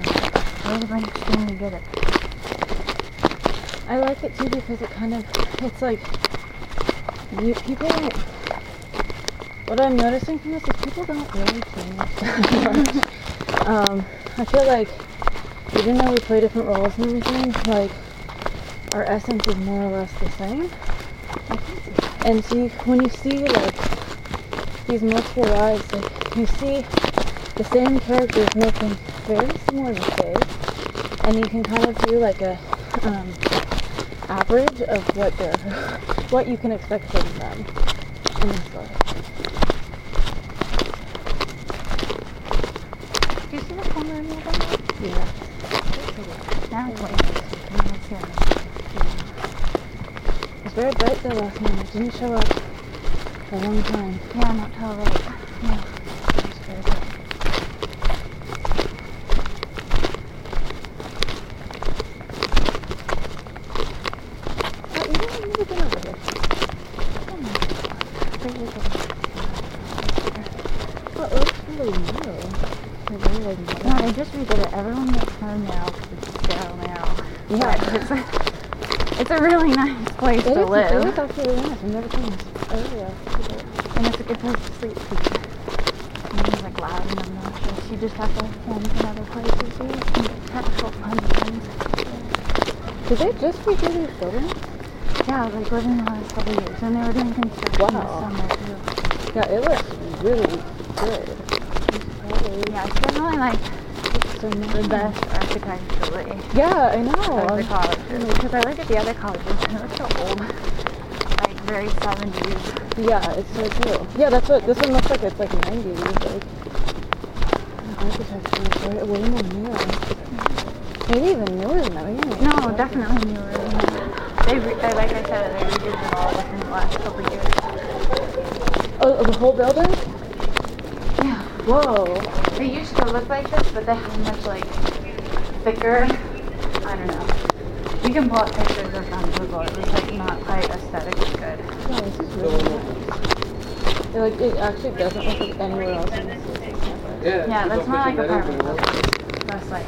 They've been extremely good at I like it too because it kind of, it's like, you people what I'm noticing from this is people don't really change much. um, I feel like, even though we play different roles and everything, like, our essence is more or less the same. And see, when you see, like, these multiple lives, like, you see the same characters making very similar mistakes, and you can kind of do, like, a, um, average of what they're, what you can expect from them in this life. Do you see the corner in there? Yeah. Now it's it's. It was very bright though last night. It didn't show up for a long time. Yeah, I'm not till late. Yeah. It was very bright. Oh, you don't need to get over here. There you go. Oh, it looks really new. Like, really, like, No, they just redid it. Everyone makes fun now because it's sterile now. Yeah. But it's a, it's a really nice place It to is, live. is actually really nice. I've never seen this. Oh, yeah. And it's a good place to sleep too. And it's like loud and obnoxious. You just have to find another place to sleep and get technical fun things. Did they just redo these buildings? Yeah, like within the last couple of years. And they were doing construction Wow. this summer too. Yeah, it looks really good. Yeah, it's definitely like So nice. the best architecturally Yeah, I know. of the colleges. Because I look at the other colleges and they're so old. Like very 70s. Yeah, it's so true. Yeah, that's what this one looks like. It's like 90s. Like architecture is way, way more new. Maybe even newer than that. Maybe No, definitely newer than that. They, re- they, like I said, they redid it all within the last couple of years. Oh, the whole building? Yeah. Whoa. They used to look like this, but they have much like thicker. I don't know. You can pull up pictures of on Google. It was like not quite aesthetically good. Yeah, this is really nice. Yeah, like it actually doesn't look like anywhere else in the city. Yeah. Yeah, that's more like apartment apartment. buildings. That's like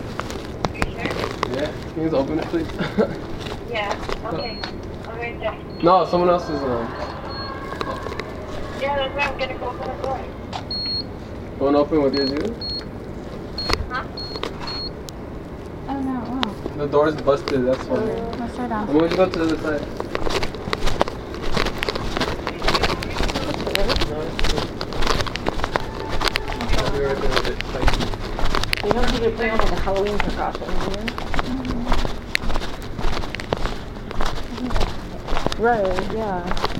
Yeah. Can you just open it, please? Yeah, okay. I'll wait there. no, someone else is. Um, Yeah, that's why I'm gonna go open the door. going open with you. too? oh no, wow. The door's busted. That's why. Let's start off. I'm going to go to the other side. I'll be right there with it. Thank you. You don't think you're putting on like a Halloween precaution, do you? Right, yeah.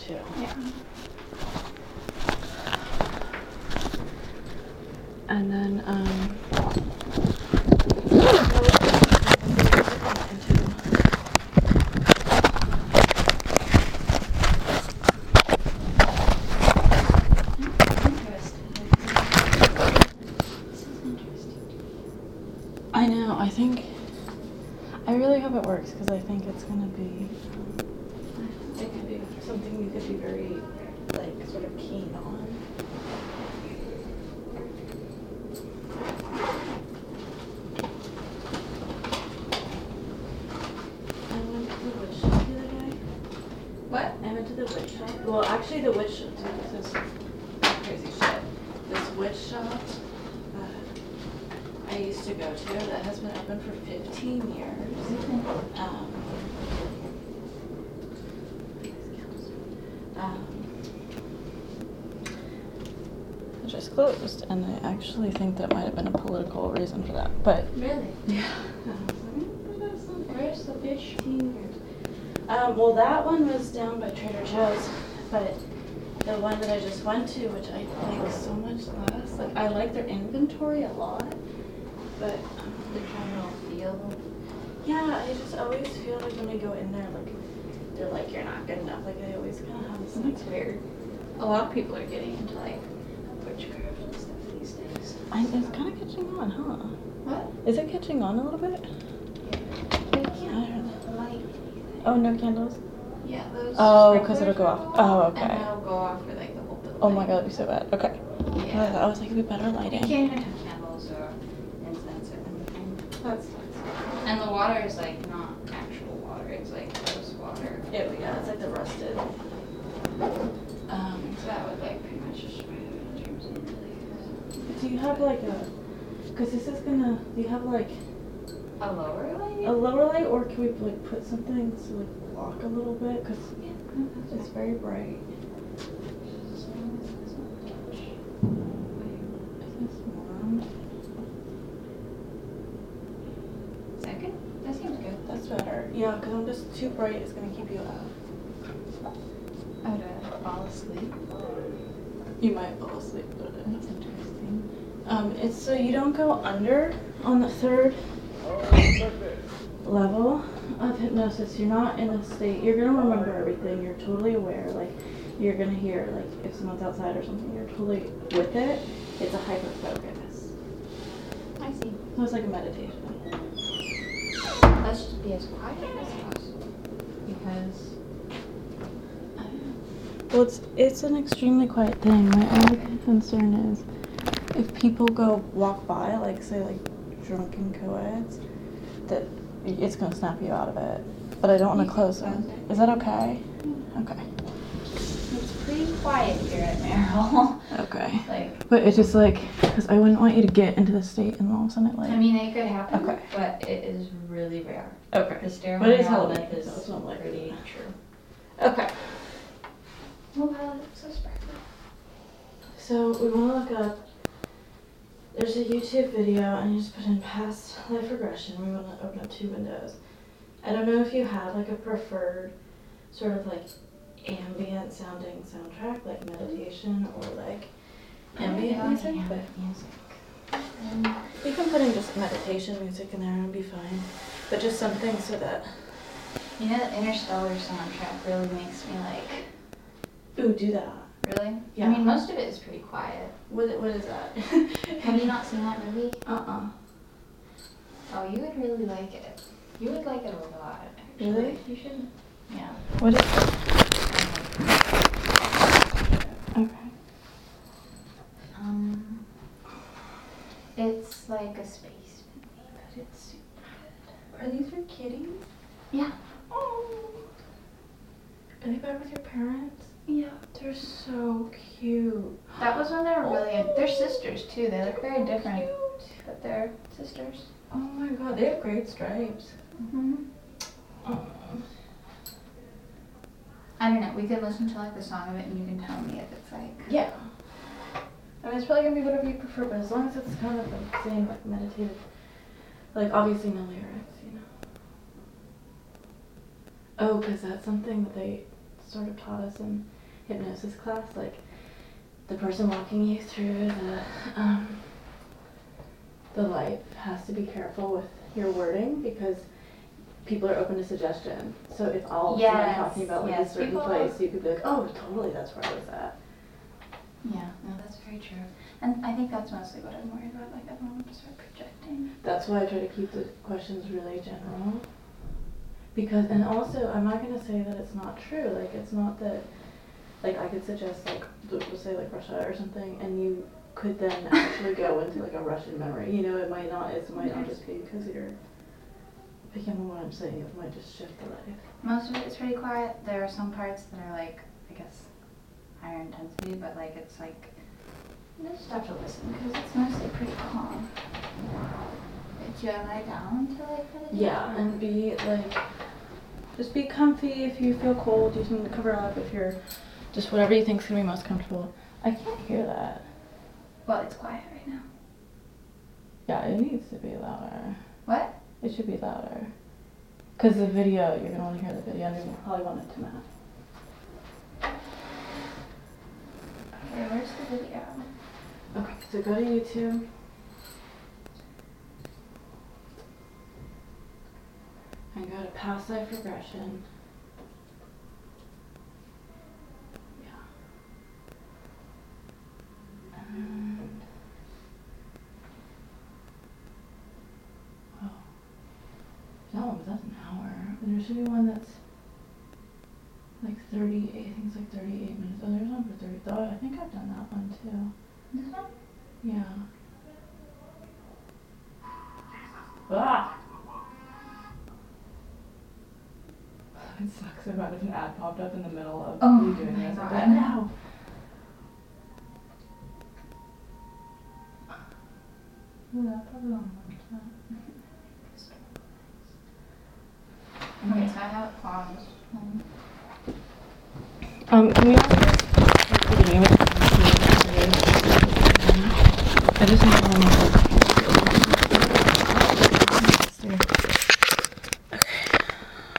Too. Yeah. And then, um. I know, I think. I really hope it works because I think it's gonna be. um, It could be something you could be very, like, sort of keen on. I went to the witch shop the other day. What? I went to the witch shop. Well, actually, the witch shop. This is crazy shit. This witch shop that I used to go to that has been open for 15 years. Um, um, just closed, and I actually think that might have been a political reason for that. But Really? yeah. I was like, "Mm, but that's not Where's the fish? 15 years. Um, well, that one was down by Trader Joe's, but the one that I just went to, which I think is so much less, like I like their inventory a lot, but um, The general feel. yeah, I just always feel like when I go in there, like they're like you're not good enough. Like I always kind of have this like weird. A lot of people are getting into like witchcraft and stuff these days. I, it's kind of catching on, huh? What? Is it catching on a little bit? They I can't don't know. light. Oh, no candles. Yeah, those. Oh, because it'll go off. Oh, okay. And they'll go off for like the whole building. Oh my god, that'd be so bad. Okay. but I was like, it'd be better You lighting. can't even have candles or incense or anything. That's And the water is like not actual water, it's like gross water. yeah, yeah, it's like the rusted. Um, So that would like pretty much destroy the germs and really. do you have like a? Cause this is gonna. Do you have like A lower light? a lower light, or can we like put something to like block a little bit? Cause Yeah. it's very bright. Is this warm? Is that seems good. That's better. Yeah, cause I'm just too bright. It's gonna keep you out. I would rather fall asleep. You might fall asleep, but That's interesting. um, it's so you don't go under on the third level of hypnosis. You're not in a state. You're gonna remember everything. You're totally aware. Like you're gonna hear like if someone's outside or something. You're totally with it. It's a hyper focus. I see. So it's like a meditation. Let's just be as quiet as possible. Because Well, it's it's an extremely quiet thing. My only concern is if people go walk by, like say like drunken co-eds, that it's gonna snap you out of it. But I don't want to close them. Is that okay? Hmm. Okay. it's pretty quiet here at Merrill. Okay. like, But it's just like because I wouldn't want you to get into the state and all of a sudden it like. I mean, it could happen, Okay. but it is really rare. okay. The stairwell But it is myth Halloween, is so it's not like- pretty true. Okay. Oh wow, that's so sparkly. So we want to look up. There's a YouTube video, and you just put in past life regression. We want to open up two windows. I don't know if you have like a preferred sort of like ambient sounding soundtrack, like meditation or like ambient music. But um, music. you can put in just meditation music in there and it'll be fine. But just something so that. You know, the Interstellar soundtrack really makes me like. Ooh, do that. Really? Yeah. I mean, most of it is pretty quiet. What what is that? Have you not seen that movie? Uh uh Oh, you would really like it. You would like it a lot. Actually. Really? You should. Yeah. What is? Okay. Um, it's like a space movie, but it's super good. Are these for kitties? Yeah. Oh. Are they bad with your parents? Yeah. They're so cute. That was when they were really. They're sisters too. They look very different, but they're sisters. Oh my god, they have great stripes. Mm-hmm. Oh. I don't know. We could listen to like the song of it, and you can tell me if it's like. Yeah. I mean, it's probably gonna be whatever you prefer, but as long as it's kind of the same, like meditative, like obviously no lyrics, you know. Oh, because that's something that they sort of taught us in hypnosis class, like the person walking you through the um, the light has to be careful with your wording because people are open to suggestion. So if all sudden I'm talking about like yes, a certain people- place, you could be like, oh, totally, that's where I was at. Yeah. No, that's very true. And I think that's mostly what I'm worried about. Like, I don't want to start projecting. That's why I try to keep the questions really general. Because, and also, I'm not gonna say that it's not true. Like, it's not that, like, I could suggest, like, we'll say, like, Russia or something, and you could then actually go into, like, a Russian memory. You know, it might not, it might not just be because you're picking on what I'm saying, it might just shift the life. Most of it is pretty quiet. There are some parts that are like, I guess, higher intensity, but like it's like, you just have to listen because it's mostly pretty calm. Do you lie down to like meditate? Yeah, and be, like, just be comfy if you feel cold. You can cover up if you're, just whatever you think's gonna be most comfortable. I can't hear that. Well, it's quiet right now. Yeah, it needs to be louder. What? It should be louder. Because the video, you're gonna want to hear the video, and you probably want it to match. Okay, where's the video? Okay, so go to YouTube. And go to past life regression. And oh, that one was that's an hour. There should be one that's like 38. I think it's like 38 minutes. Oh, there's one for 30. Oh, I think I've done that one too. This one? Yeah. Ah! It sucks bad if an ad popped up in the middle of Oh you doing this. I'd like, no. Yeah, probably on Okay, so I have it paused. Um, can we also just put the image? I just need to